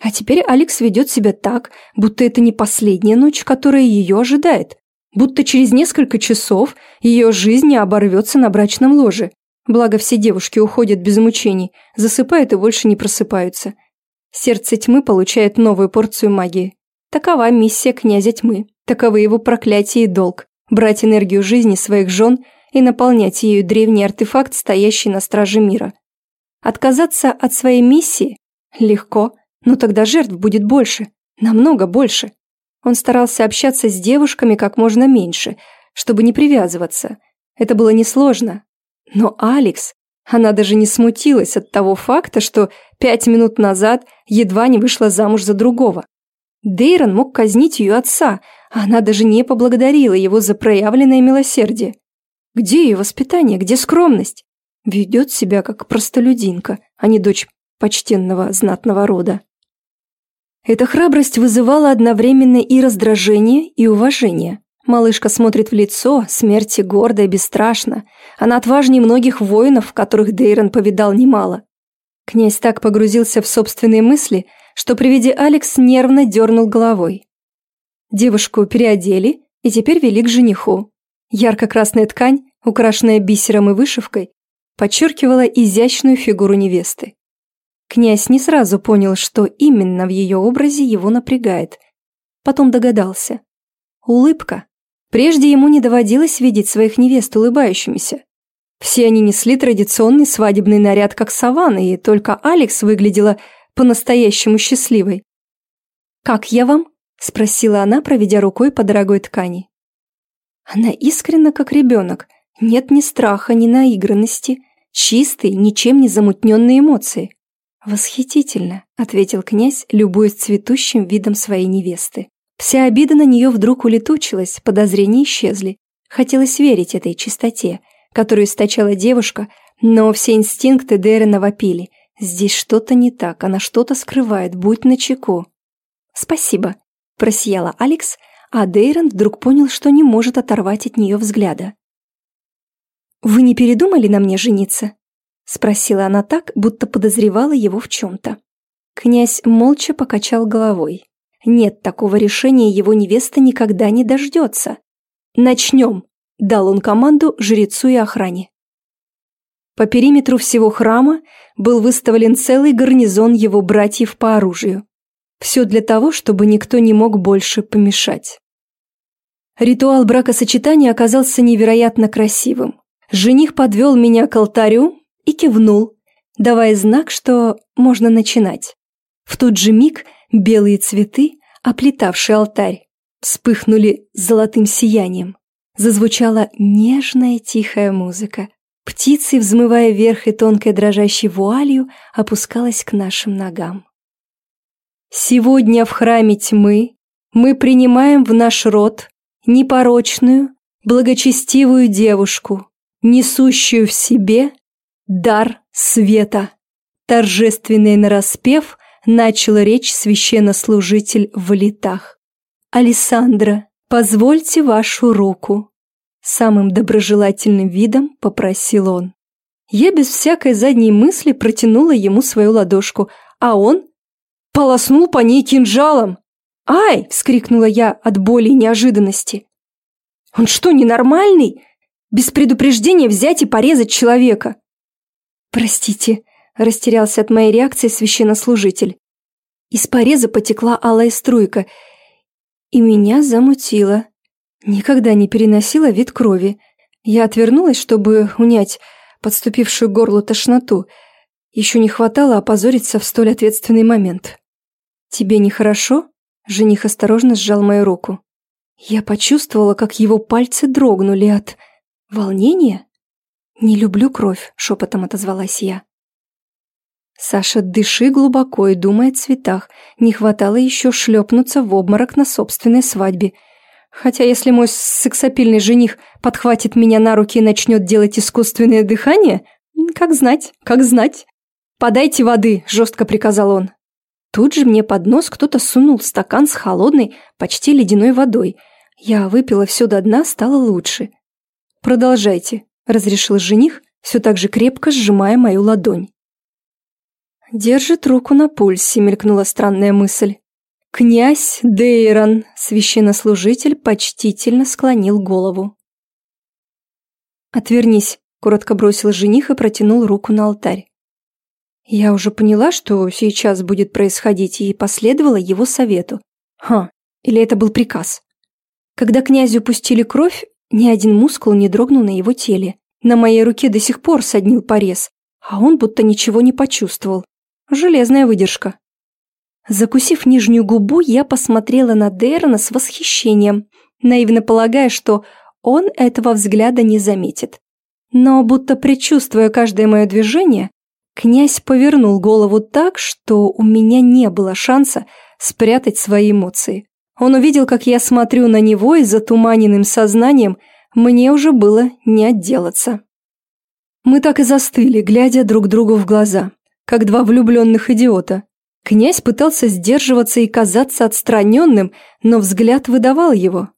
А теперь Алекс ведет себя так, будто это не последняя ночь, которая ее ожидает. Будто через несколько часов ее жизнь не оборвется на брачном ложе. Благо все девушки уходят без мучений, засыпают и больше не просыпаются. Сердце тьмы получает новую порцию магии. Такова миссия князя тьмы, таковы его проклятие и долг – брать энергию жизни своих жен и наполнять ею древний артефакт, стоящий на страже мира. Отказаться от своей миссии – легко, но тогда жертв будет больше, намного больше. Он старался общаться с девушками как можно меньше, чтобы не привязываться. Это было несложно. Но Алекс, она даже не смутилась от того факта, что пять минут назад едва не вышла замуж за другого. Дейрон мог казнить ее отца, а она даже не поблагодарила его за проявленное милосердие. Где ее воспитание, где скромность? Ведет себя как простолюдинка, а не дочь почтенного знатного рода. Эта храбрость вызывала одновременно и раздражение, и уважение. Малышка смотрит в лицо, смерти гордо и бесстрашно. Она отважнее многих воинов, которых Дейрон повидал немало. Князь так погрузился в собственные мысли, что при виде Алекс нервно дернул головой. Девушку переодели и теперь вели к жениху. Ярко-красная ткань, украшенная бисером и вышивкой, подчеркивала изящную фигуру невесты. Князь не сразу понял, что именно в ее образе его напрягает. Потом догадался. Улыбка. Прежде ему не доводилось видеть своих невест улыбающимися. Все они несли традиционный свадебный наряд, как саванны, и только Алекс выглядела по-настоящему счастливой. «Как я вам?» – спросила она, проведя рукой по дорогой ткани. Она искренна, как ребенок. Нет ни страха, ни наигранности. Чистые, ничем не замутненные эмоции. «Восхитительно», – ответил князь, любуясь цветущим видом своей невесты. Вся обида на нее вдруг улетучилась, подозрения исчезли. Хотелось верить этой чистоте, которую источала девушка, но все инстинкты Дэрена вопили. Здесь что-то не так, она что-то скрывает, будь начеку. Спасибо, просияла Алекс, а Дейрон вдруг понял, что не может оторвать от нее взгляда. «Вы не передумали на мне жениться?» Спросила она так, будто подозревала его в чем-то. Князь молча покачал головой. Нет, такого решения его невеста никогда не дождется. «Начнем!» – дал он команду жрецу и охране. По периметру всего храма был выставлен целый гарнизон его братьев по оружию. Все для того, чтобы никто не мог больше помешать. Ритуал бракосочетания оказался невероятно красивым. Жених подвел меня к алтарю и кивнул, давая знак, что можно начинать. В тот же миг белые цветы, оплетавшие алтарь, вспыхнули золотым сиянием. Зазвучала нежная тихая музыка, Птицей, взмывая вверх и тонкой дрожащей вуалью, опускалась к нашим ногам. Сегодня в храме тьмы мы принимаем в наш род непорочную, благочестивую девушку, несущую в себе дар света. Торжественный нараспев начал речь священнослужитель в летах. «Алессандра, позвольте вашу руку», самым доброжелательным видом попросил он. Я без всякой задней мысли протянула ему свою ладошку, а он полоснул по ней кинжалом. «Ай!» – вскрикнула я от боли и неожиданности. «Он что, ненормальный? Без предупреждения взять и порезать человека?» «Простите», – растерялся от моей реакции священнослужитель. Из пореза потекла алая струйка, и меня замутило. Никогда не переносила вид крови. Я отвернулась, чтобы унять подступившую горло тошноту. Еще не хватало опозориться в столь ответственный момент. «Тебе нехорошо?» Жених осторожно сжал мою руку. Я почувствовала, как его пальцы дрогнули от... волнения? «Не люблю кровь», — шепотом отозвалась я. Саша, дыши глубоко и думай о цветах. Не хватало еще шлепнуться в обморок на собственной свадьбе. Хотя если мой сексапильный жених подхватит меня на руки и начнет делать искусственное дыхание, как знать, как знать. «Подайте воды», — жестко приказал он. Тут же мне под нос кто-то сунул стакан с холодной, почти ледяной водой. Я выпила все до дна, стало лучше. «Продолжайте», — разрешил жених, все так же крепко сжимая мою ладонь. «Держит руку на пульсе», — мелькнула странная мысль. «Князь Дейрон», — священнослужитель почтительно склонил голову. «Отвернись», — коротко бросил жених и протянул руку на алтарь. Я уже поняла, что сейчас будет происходить, и последовала его совету. Ха, или это был приказ? Когда князю пустили кровь, ни один мускул не дрогнул на его теле. На моей руке до сих пор соднил порез, а он будто ничего не почувствовал. Железная выдержка. Закусив нижнюю губу, я посмотрела на Дейрона с восхищением, наивно полагая, что он этого взгляда не заметит. Но будто предчувствуя каждое мое движение, Князь повернул голову так, что у меня не было шанса спрятать свои эмоции. Он увидел, как я смотрю на него, и затуманенным сознанием мне уже было не отделаться. Мы так и застыли, глядя друг другу в глаза, как два влюбленных идиота. Князь пытался сдерживаться и казаться отстраненным, но взгляд выдавал его.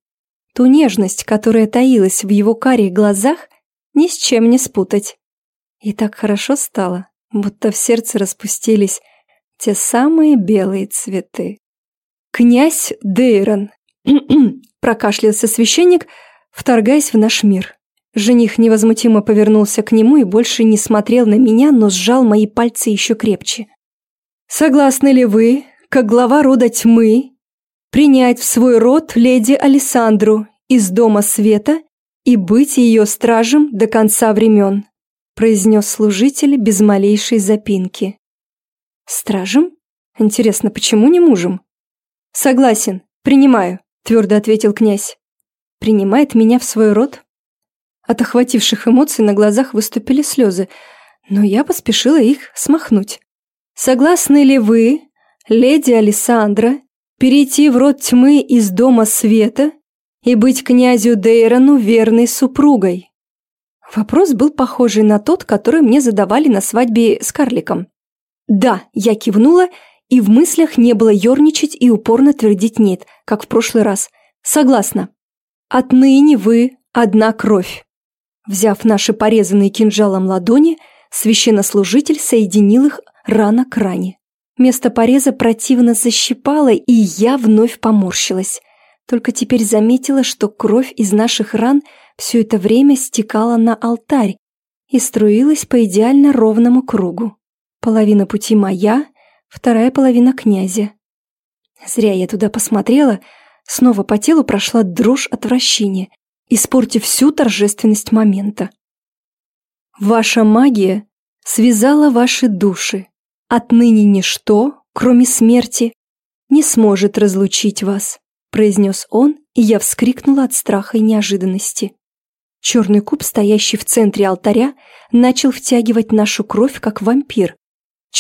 Ту нежность, которая таилась в его карих глазах, ни с чем не спутать. И так хорошо стало будто в сердце распустились те самые белые цветы. «Князь Дейрон!» – прокашлялся священник, вторгаясь в наш мир. Жених невозмутимо повернулся к нему и больше не смотрел на меня, но сжал мои пальцы еще крепче. «Согласны ли вы, как глава рода тьмы, принять в свой род леди Александру из Дома Света и быть ее стражем до конца времен?» произнес служитель без малейшей запинки. «Стражем? Интересно, почему не мужем?» «Согласен, принимаю», — твердо ответил князь. «Принимает меня в свой род?» От охвативших эмоций на глазах выступили слезы, но я поспешила их смахнуть. «Согласны ли вы, леди Александра, перейти в род тьмы из дома света и быть князю Дейрону верной супругой?» Вопрос был похожий на тот, который мне задавали на свадьбе с карликом. «Да», я кивнула, и в мыслях не было ерничать и упорно твердить «нет», как в прошлый раз. «Согласна. Отныне вы одна кровь». Взяв наши порезанные кинжалом ладони, священнослужитель соединил их рано к ране. Место пореза противно защипало, и я вновь поморщилась. Только теперь заметила, что кровь из наших ран – все это время стекала на алтарь и струилась по идеально ровному кругу. Половина пути моя, вторая половина князя. Зря я туда посмотрела, снова по телу прошла дрожь отвращения, испортив всю торжественность момента. Ваша магия связала ваши души. Отныне ничто, кроме смерти, не сможет разлучить вас, произнес он, и я вскрикнула от страха и неожиданности. Черный куб, стоящий в центре алтаря, начал втягивать нашу кровь, как вампир.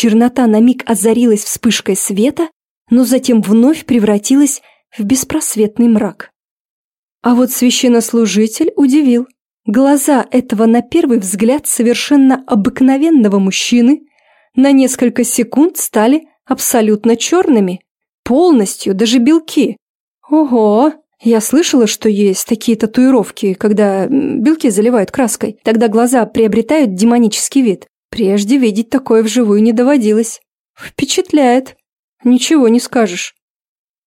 Чернота на миг озарилась вспышкой света, но затем вновь превратилась в беспросветный мрак. А вот священнослужитель удивил. Глаза этого на первый взгляд совершенно обыкновенного мужчины на несколько секунд стали абсолютно черными, полностью, даже белки. Ого, я слышала, что есть такие татуировки, когда белки заливают краской. Тогда глаза приобретают демонический вид. Прежде видеть такое вживую не доводилось. Впечатляет. Ничего не скажешь.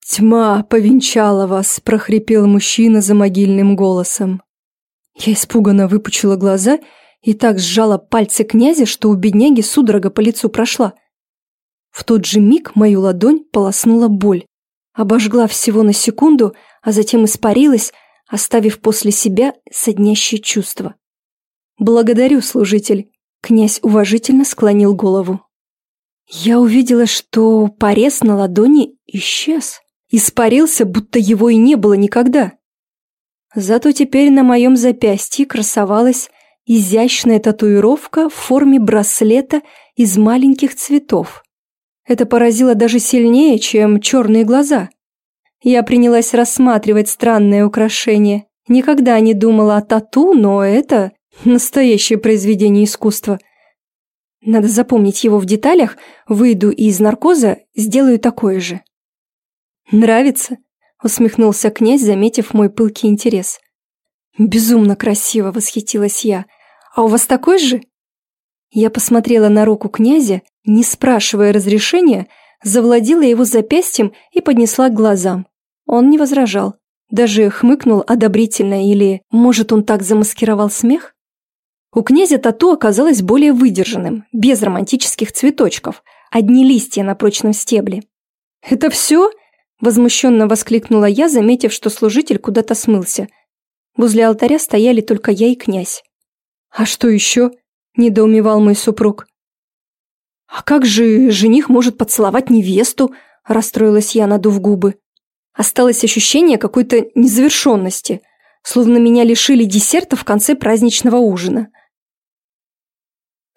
«Тьма повенчала вас», – прохрипел мужчина за могильным голосом. Я испуганно выпучила глаза и так сжала пальцы князя, что у бедняги судорога по лицу прошла. В тот же миг мою ладонь полоснула боль. Обожгла всего на секунду, а затем испарилась, оставив после себя соднящее чувство. «Благодарю, служитель», — князь уважительно склонил голову. Я увидела, что порез на ладони исчез. Испарился, будто его и не было никогда. Зато теперь на моем запястье красовалась изящная татуировка в форме браслета из маленьких цветов. Это поразило даже сильнее, чем черные глаза. Я принялась рассматривать странное украшение. Никогда не думала о тату, но это настоящее произведение искусства. Надо запомнить его в деталях, выйду из наркоза, сделаю такое же. «Нравится?» — усмехнулся князь, заметив мой пылкий интерес. «Безумно красиво!» — восхитилась я. «А у вас такой же?» Я посмотрела на руку князя, не спрашивая разрешения, завладела его запястьем и поднесла к глазам. Он не возражал, даже хмыкнул одобрительно или, может, он так замаскировал смех? У князя тату оказалось более выдержанным, без романтических цветочков, одни листья на прочном стебле. «Это все?» – возмущенно воскликнула я, заметив, что служитель куда-то смылся. Возле алтаря стояли только я и князь. «А что еще?» – недоумевал мой супруг. «А как же жених может поцеловать невесту?» – расстроилась я, надув губы. Осталось ощущение какой-то незавершенности, словно меня лишили десерта в конце праздничного ужина.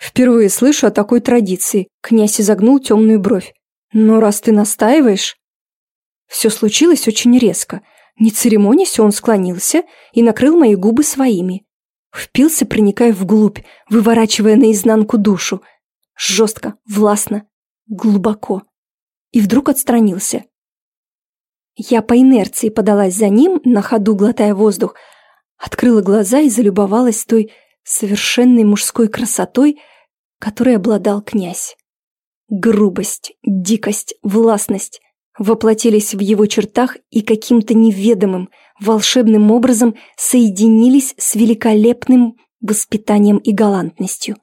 Впервые слышу о такой традиции, князь изогнул темную бровь. Но раз ты настаиваешь... Все случилось очень резко. Не церемонясь, он склонился и накрыл мои губы своими. Впился, проникая вглубь, выворачивая наизнанку душу. Жестко, властно, глубоко. И вдруг отстранился. Я по инерции подалась за ним, на ходу глотая воздух, открыла глаза и залюбовалась той совершенной мужской красотой, которой обладал князь. Грубость, дикость, властность воплотились в его чертах и каким-то неведомым, волшебным образом соединились с великолепным воспитанием и галантностью.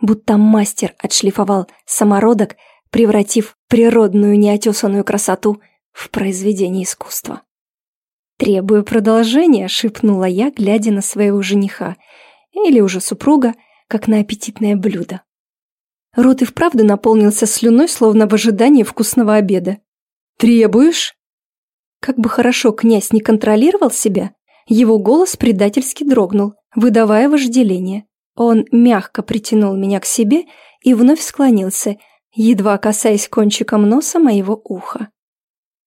Будто мастер отшлифовал самородок, превратив природную неотесанную красоту – в произведении искусства. «Требую продолжения», — шепнула я, глядя на своего жениха, или уже супруга, как на аппетитное блюдо. Рот и вправду наполнился слюной, словно в ожидании вкусного обеда. «Требуешь?» Как бы хорошо князь не контролировал себя, его голос предательски дрогнул, выдавая вожделение. Он мягко притянул меня к себе и вновь склонился, едва касаясь кончиком носа моего уха.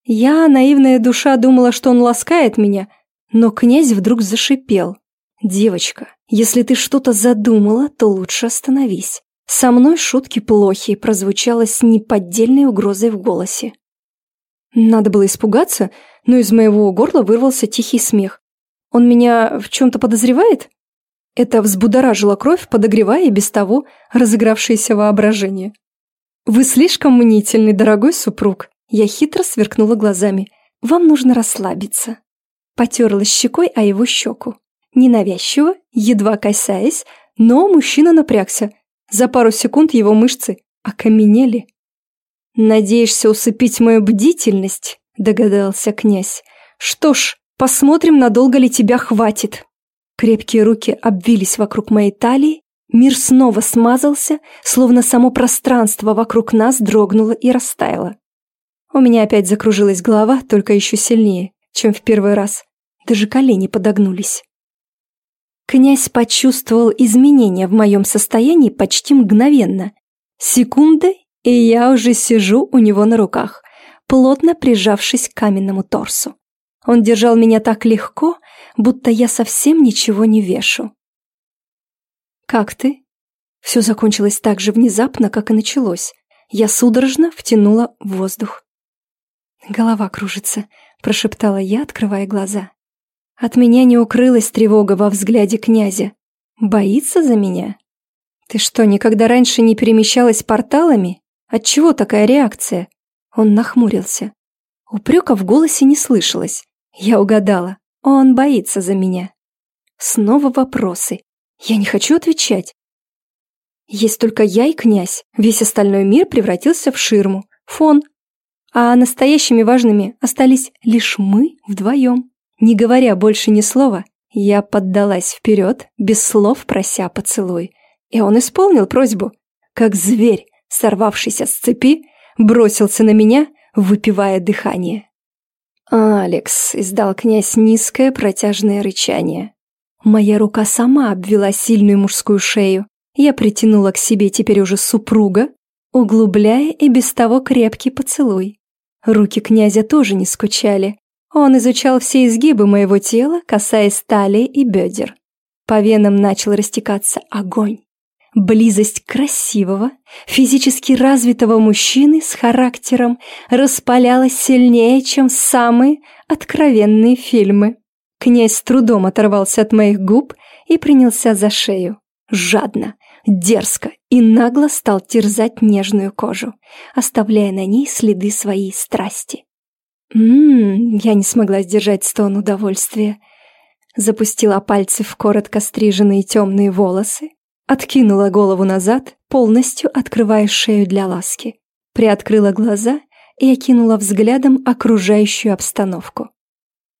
Я, наивная душа, думала, что он ласкает меня, но князь вдруг зашипел. «Девочка, если ты что-то задумала, то лучше остановись. Со мной шутки плохи, прозвучало с неподдельной угрозой в голосе. Надо было испугаться, но из моего горла вырвался тихий смех. Он меня в чем-то подозревает? Это взбудоражило кровь, подогревая без того разыгравшееся воображение. «Вы слишком мнительный, дорогой супруг», я хитро сверкнула глазами. «Вам нужно расслабиться». Потерла щекой о его щеку. Ненавязчиво, едва касаясь, но мужчина напрягся. За пару секунд его мышцы окаменели. «Надеешься усыпить мою бдительность?» – догадался князь. «Что ж, посмотрим, надолго ли тебя хватит». Крепкие руки обвились вокруг моей талии, мир снова смазался, словно само пространство вокруг нас дрогнуло и растаяло. У меня опять закружилась голова, только еще сильнее, чем в первый раз. Даже колени подогнулись. Князь почувствовал изменения в моем состоянии почти мгновенно. Секунды, и я уже сижу у него на руках. плотно прижавшись к каменному торсу. Он держал меня так легко, будто я совсем ничего не вешу. «Как ты?» Все закончилось так же внезапно, как и началось. Я судорожно втянула воздух. «Голова кружится», — прошептала я, открывая глаза. От меня не укрылась тревога во взгляде князя. «Боится за меня?» «Ты что, никогда раньше не перемещалась порталами? Отчего такая реакция?» Он нахмурился. Упрека в голосе не слышалось. Я угадала. Он боится за меня. Снова вопросы. Я не хочу отвечать. Есть только я и князь. Весь остальной мир превратился в ширму, фон. А настоящими важными остались лишь мы вдвоем. Не говоря больше ни слова, я поддалась вперед, без слов прося поцелуй. И он исполнил просьбу. Как зверь, сорвавшийся с цепи, бросился на меня, выпивая дыхание. «Алекс», — издал князь низкое протяжное рычание. Моя рука сама обвела сильную мужскую шею. Я притянула к себе теперь уже супруга, углубляя и без того крепкий поцелуй. Руки князя тоже не скучали. Он изучал все изгибы моего тела, касаясь талии и бедер. По венам начал растекаться огонь. Близость красивого, физически развитого мужчины с характером распалялась сильнее, чем самые откровенные фильмы. Князь с трудом оторвался от моих губ и принялся за шею. Жадно, дерзко и нагло стал терзать нежную кожу, оставляя на ней следы своей страсти. Я не смогла сдержать стон удовольствия. Запустила пальцы в коротко стриженные темные волосы, откинула голову назад, полностью открывая шею для ласки, приоткрыла глаза и окинула взглядом окружающую обстановку.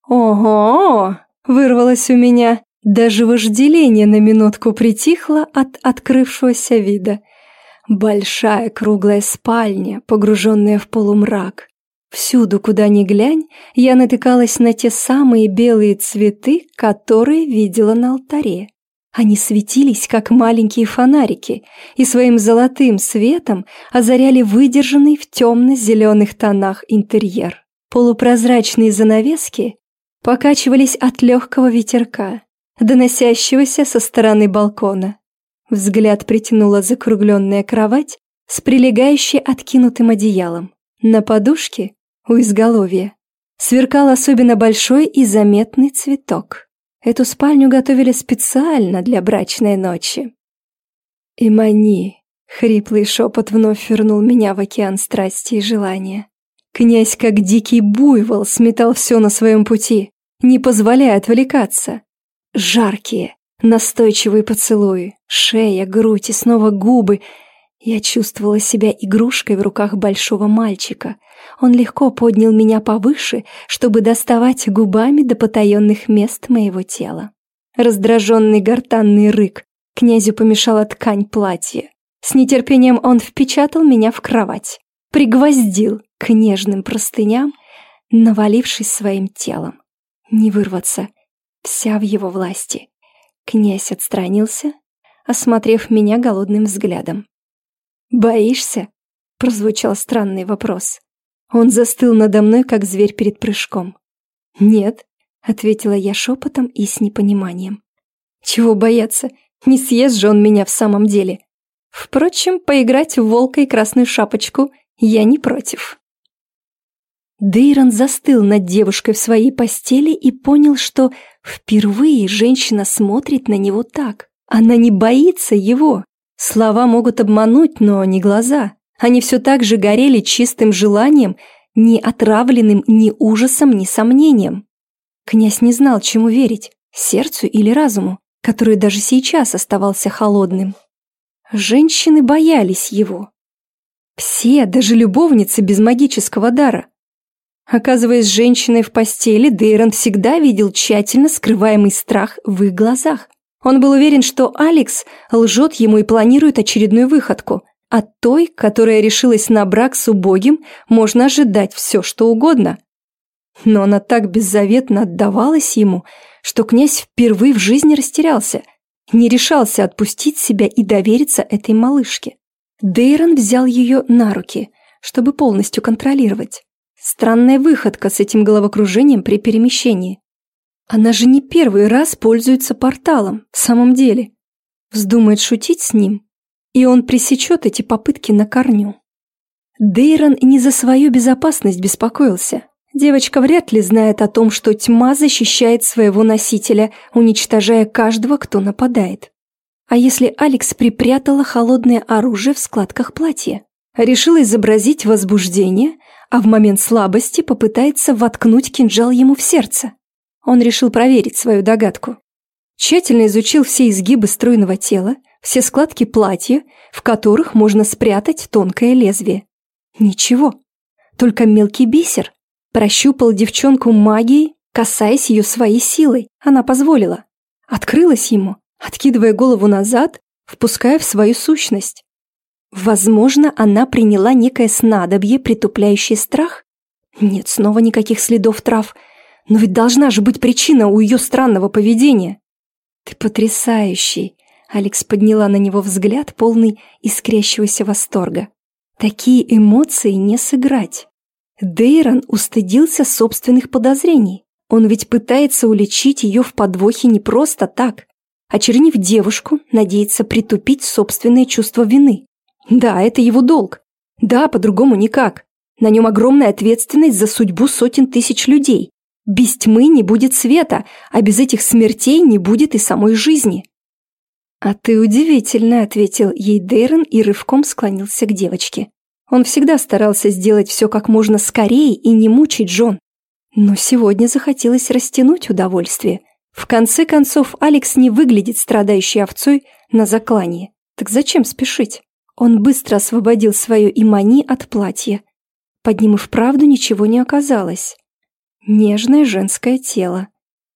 «Ого!» — вырвалось у меня. Даже вожделение на минутку притихло от открывшегося вида. Большая круглая спальня, погруженная в полумрак. Всюду, куда ни глянь, я натыкалась на те самые белые цветы, которые видела на алтаре. Они светились, как маленькие фонарики, и своим золотым светом озаряли выдержанный в темно-зеленых тонах интерьер. Полупрозрачные занавески покачивались от легкого ветерка, доносящегося со стороны балкона. Взгляд притянула закругленная кровать с прилегающей откинутым одеялом. На подушке, у изголовья, сверкал особенно большой и заметный цветок. Эту спальню готовили специально для брачной ночи. «Имани!» — хриплый шепот вновь вернул меня в океан страсти и желания. Князь, как дикий буйвол, сметал все на своем пути, не позволяя отвлекаться. Жаркие, настойчивые поцелуи, шея, грудь и снова губы. Я чувствовала себя игрушкой в руках большого мальчика. Он легко поднял меня повыше, чтобы доставать губами до потаенных мест моего тела. Раздраженный гортанный рык князю помешала ткань платья. С нетерпением он впечатал меня в кровать пригвоздил к нежным простыням, навалившись своим телом. Не вырваться, вся в его власти. Князь отстранился, осмотрев меня голодным взглядом. «Боишься?» — прозвучал странный вопрос. Он застыл надо мной, как зверь перед прыжком. «Нет», — ответила я шепотом и с непониманием. «Чего бояться? Не съест же он меня в самом деле. Впрочем, поиграть в волка и красную шапочку я не против. Дейрон застыл над девушкой в своей постели и понял, что впервые женщина смотрит на него так. Она не боится его. Слова могут обмануть, но не глаза. Они все так же горели чистым желанием, не отравленным ни ужасом, ни сомнением. Князь не знал, чему верить, сердцу или разуму, который даже сейчас оставался холодным. Женщины боялись его, все, даже любовницы без магического дара. Оказываясь женщиной в постели, Дейрон всегда видел тщательно скрываемый страх в их глазах. Он был уверен, что Алекс лжет ему и планирует очередную выходку. От той, которая решилась на брак с убогим, можно ожидать все, что угодно. Но она так беззаветно отдавалась ему, что князь впервые в жизни растерялся, не решался отпустить себя и довериться этой малышке. Дейрон взял ее на руки, чтобы полностью контролировать. Странная выходка с этим головокружением при перемещении. Она же не первый раз пользуется порталом, в самом деле. Вздумает шутить с ним, и он пресечет эти попытки на корню. Дейрон не за свою безопасность беспокоился. Девочка вряд ли знает о том, что тьма защищает своего носителя, уничтожая каждого, кто нападает. А если Алекс припрятала холодное оружие в складках платья? Решила изобразить возбуждение, а в момент слабости попытается воткнуть кинжал ему в сердце. Он решил проверить свою догадку. Тщательно изучил все изгибы стройного тела, все складки платья, в которых можно спрятать тонкое лезвие. Ничего, только мелкий бисер. Прощупал девчонку магией, касаясь ее своей силой. Она позволила. Открылась ему, откидывая голову назад, впуская в свою сущность. Возможно, она приняла некое снадобье, притупляющее страх? Нет, снова никаких следов трав – но ведь должна же быть причина у ее странного поведения. Ты потрясающий. Алекс подняла на него взгляд, полный искрящегося восторга. Такие эмоции не сыграть. Дейрон устыдился собственных подозрений. Он ведь пытается уличить ее в подвохе не просто так. Очернив девушку, надеется притупить собственное чувство вины. Да, это его долг. Да, по-другому никак. На нем огромная ответственность за судьбу сотен тысяч людей. Без тьмы не будет света, а без этих смертей не будет и самой жизни. «А ты удивительно», — ответил ей Дейрон и рывком склонился к девочке. Он всегда старался сделать все как можно скорее и не мучить Джон. Но сегодня захотелось растянуть удовольствие. В конце концов, Алекс не выглядит страдающей овцой на заклание. Так зачем спешить? Он быстро освободил свое имани от платья. Под ним и вправду ничего не оказалось. Нежное женское тело.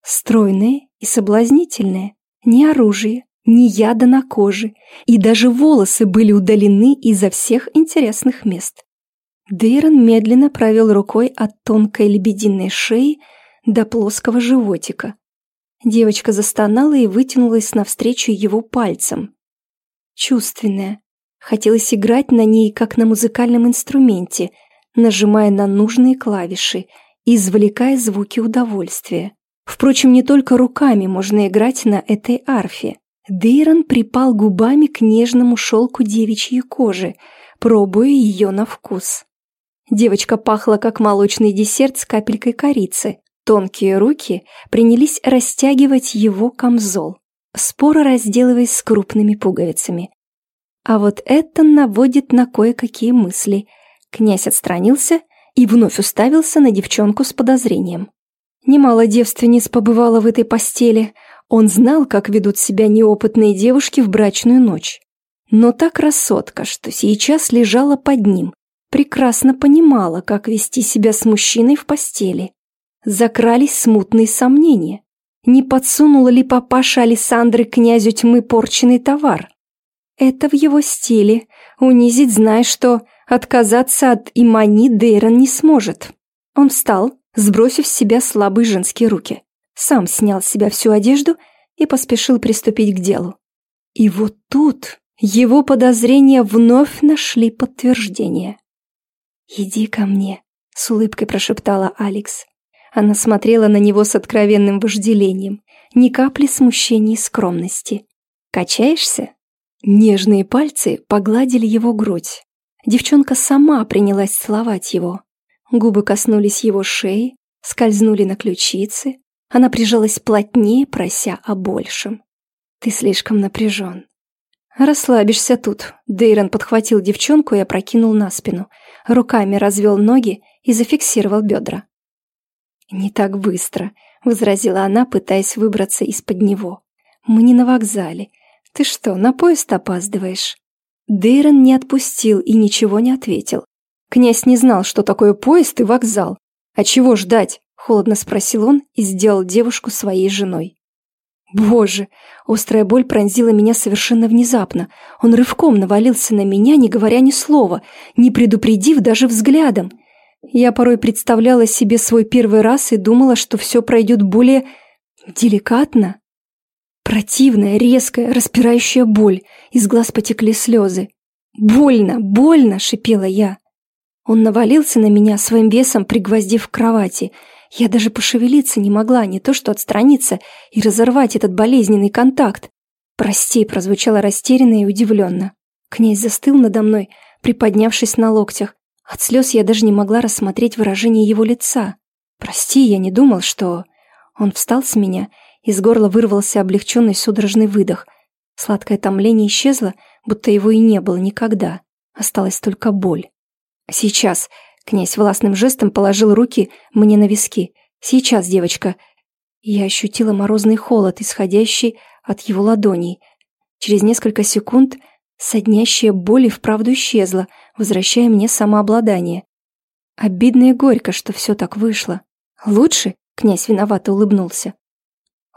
Стройное и соблазнительное. Ни оружие, ни яда на коже. И даже волосы были удалены изо всех интересных мест. Дейрон медленно провел рукой от тонкой лебединой шеи до плоского животика. Девочка застонала и вытянулась навстречу его пальцам. Чувственная. Хотелось играть на ней, как на музыкальном инструменте, нажимая на нужные клавиши – извлекая звуки удовольствия. Впрочем, не только руками можно играть на этой арфе. Дейрон припал губами к нежному шелку девичьей кожи, пробуя ее на вкус. Девочка пахла, как молочный десерт с капелькой корицы. Тонкие руки принялись растягивать его камзол, споро разделываясь с крупными пуговицами. А вот это наводит на кое-какие мысли. Князь отстранился и вновь уставился на девчонку с подозрением. Немало девственниц побывало в этой постели. Он знал, как ведут себя неопытные девушки в брачную ночь. Но та красотка, что сейчас лежала под ним, прекрасно понимала, как вести себя с мужчиной в постели. Закрались смутные сомнения. Не подсунула ли папаша Александры князю тьмы порченный товар? Это в его стиле – унизить, зная, что Отказаться от Имани Дейрон не сможет. Он встал, сбросив с себя слабые женские руки. Сам снял с себя всю одежду и поспешил приступить к делу. И вот тут его подозрения вновь нашли подтверждение. «Иди ко мне», — с улыбкой прошептала Алекс. Она смотрела на него с откровенным вожделением, ни капли смущения и скромности. «Качаешься?» Нежные пальцы погладили его грудь, Девчонка сама принялась целовать его. Губы коснулись его шеи, скользнули на ключицы. Она прижалась плотнее, прося о большем. «Ты слишком напряжен». «Расслабишься тут». Дейрон подхватил девчонку и опрокинул на спину. Руками развел ноги и зафиксировал бедра. «Не так быстро», — возразила она, пытаясь выбраться из-под него. «Мы не на вокзале. Ты что, на поезд опаздываешь?» Дейрон не отпустил и ничего не ответил. Князь не знал, что такое поезд и вокзал. «А чего ждать?» – холодно спросил он и сделал девушку своей женой. Боже, острая боль пронзила меня совершенно внезапно. Он рывком навалился на меня, не говоря ни слова, не предупредив даже взглядом. Я порой представляла себе свой первый раз и думала, что все пройдет более деликатно. Противная, резкая, распирающая боль. Из глаз потекли слезы. «Больно, больно!» — шипела я. Он навалился на меня своим весом, пригвоздив к кровати. Я даже пошевелиться не могла, не то что отстраниться и разорвать этот болезненный контакт. «Прости», — прозвучало растерянно и удивленно. Князь застыл надо мной, приподнявшись на локтях. От слез я даже не могла рассмотреть выражение его лица. «Прости, я не думал, что...» Он встал с меня, из горла вырвался облегченный судорожный выдох. Сладкое томление исчезло, будто его и не было никогда. Осталась только боль. «Сейчас», — князь властным жестом положил руки мне на виски. «Сейчас, девочка». Я ощутила морозный холод, исходящий от его ладоней. Через несколько секунд соднящая боль и вправду исчезла, возвращая мне самообладание. Обидно и горько, что все так вышло. «Лучше?» — князь виновато улыбнулся.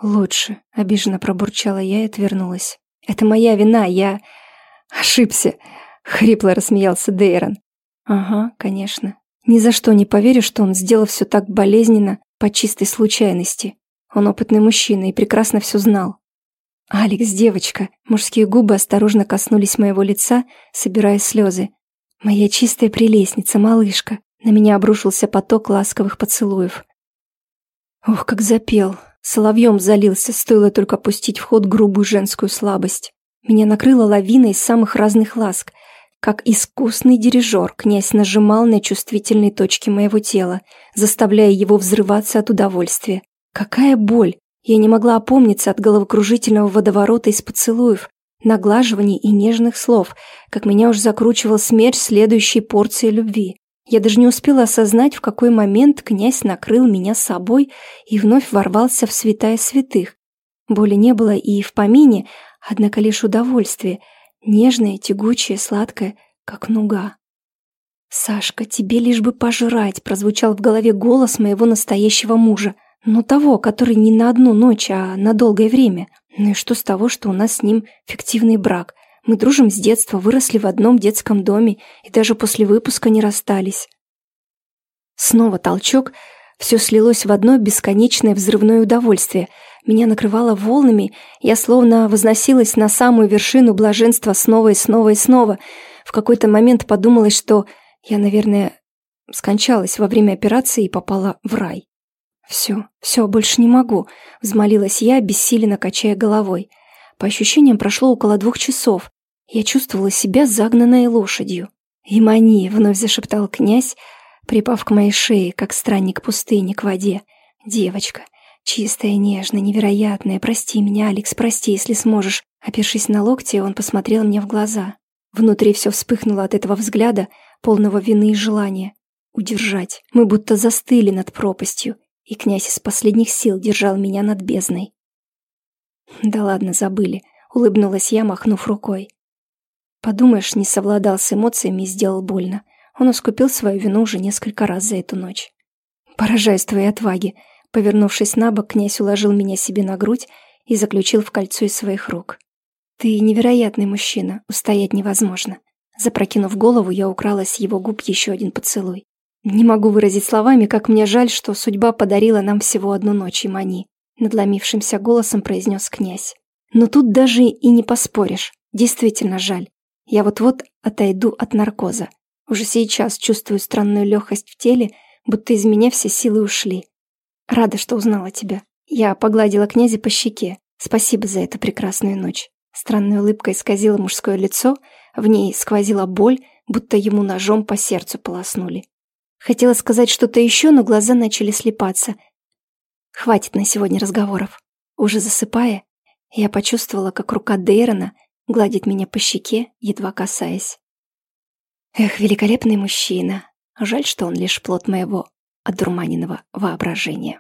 «Лучше», — обиженно пробурчала я и отвернулась. «Это моя вина, я...» «Ошибся», — хрипло рассмеялся Дейрон. «Ага, конечно. Ни за что не поверю, что он сделал все так болезненно по чистой случайности. Он опытный мужчина и прекрасно все знал. «Алекс, девочка!» Мужские губы осторожно коснулись моего лица, собирая слезы. «Моя чистая прелестница, малышка!» На меня обрушился поток ласковых поцелуев. Ох, как запел! Соловьем залился, стоило только пустить в ход грубую женскую слабость. Меня накрыла лавина из самых разных ласк. Как искусный дирижер, князь нажимал на чувствительные точки моего тела, заставляя его взрываться от удовольствия. Какая боль! Я не могла опомниться от головокружительного водоворота из поцелуев, наглаживаний и нежных слов, как меня уж закручивал смерч следующей порции любви. Я даже не успела осознать, в какой момент князь накрыл меня собой и вновь ворвался в святая святых. Боли не было и в помине, однако лишь удовольствие, нежное, тягучее, сладкое, как нуга. «Сашка, тебе лишь бы пожрать», — прозвучал в голове голос моего настоящего мужа. Ну, того, который не на одну ночь, а на долгое время. Ну и что с того, что у нас с ним фиктивный брак? Мы дружим с детства, выросли в одном детском доме и даже после выпуска не расстались. Снова толчок, все слилось в одно бесконечное взрывное удовольствие. Меня накрывало волнами, я словно возносилась на самую вершину блаженства снова и снова и снова. В какой-то момент подумалось, что я, наверное, скончалась во время операции и попала в рай. «Все, все, больше не могу», — взмолилась я, бессиленно качая головой. По ощущениям прошло около двух часов. Я чувствовала себя загнанной лошадью. «Имани», — вновь зашептал князь, припав к моей шее, как странник пустыни к воде. «Девочка, чистая, нежная, невероятная, прости меня, Алекс, прости, если сможешь». Опершись на локти, он посмотрел мне в глаза. Внутри все вспыхнуло от этого взгляда, полного вины и желания. Удержать. Мы будто застыли над пропастью и князь из последних сил держал меня над бездной. «Да ладно, забыли», — улыбнулась я, махнув рукой. Подумаешь, не совладал с эмоциями и сделал больно. Он искупил свою вину уже несколько раз за эту ночь. «Поражаюсь твоей отваге», — повернувшись на бок, князь уложил меня себе на грудь и заключил в кольцо из своих рук. «Ты невероятный мужчина, устоять невозможно». Запрокинув голову, я украла с его губ еще один поцелуй. Не могу выразить словами, как мне жаль, что судьба подарила нам всего одну ночь, Имани. Надломившимся голосом произнес князь. Но тут даже и не поспоришь. Действительно жаль. Я вот-вот отойду от наркоза. Уже сейчас чувствую странную легкость в теле, будто из меня все силы ушли. Рада, что узнала тебя. Я погладила князя по щеке. Спасибо за эту прекрасную ночь. Странная улыбка исказила мужское лицо, в ней сквозила боль, будто ему ножом по сердцу полоснули. Хотела сказать что-то еще, но глаза начали слепаться. Хватит на сегодня разговоров. Уже засыпая, я почувствовала, как рука Дейрона гладит меня по щеке, едва касаясь. Эх, великолепный мужчина. Жаль, что он лишь плод моего одурманенного воображения.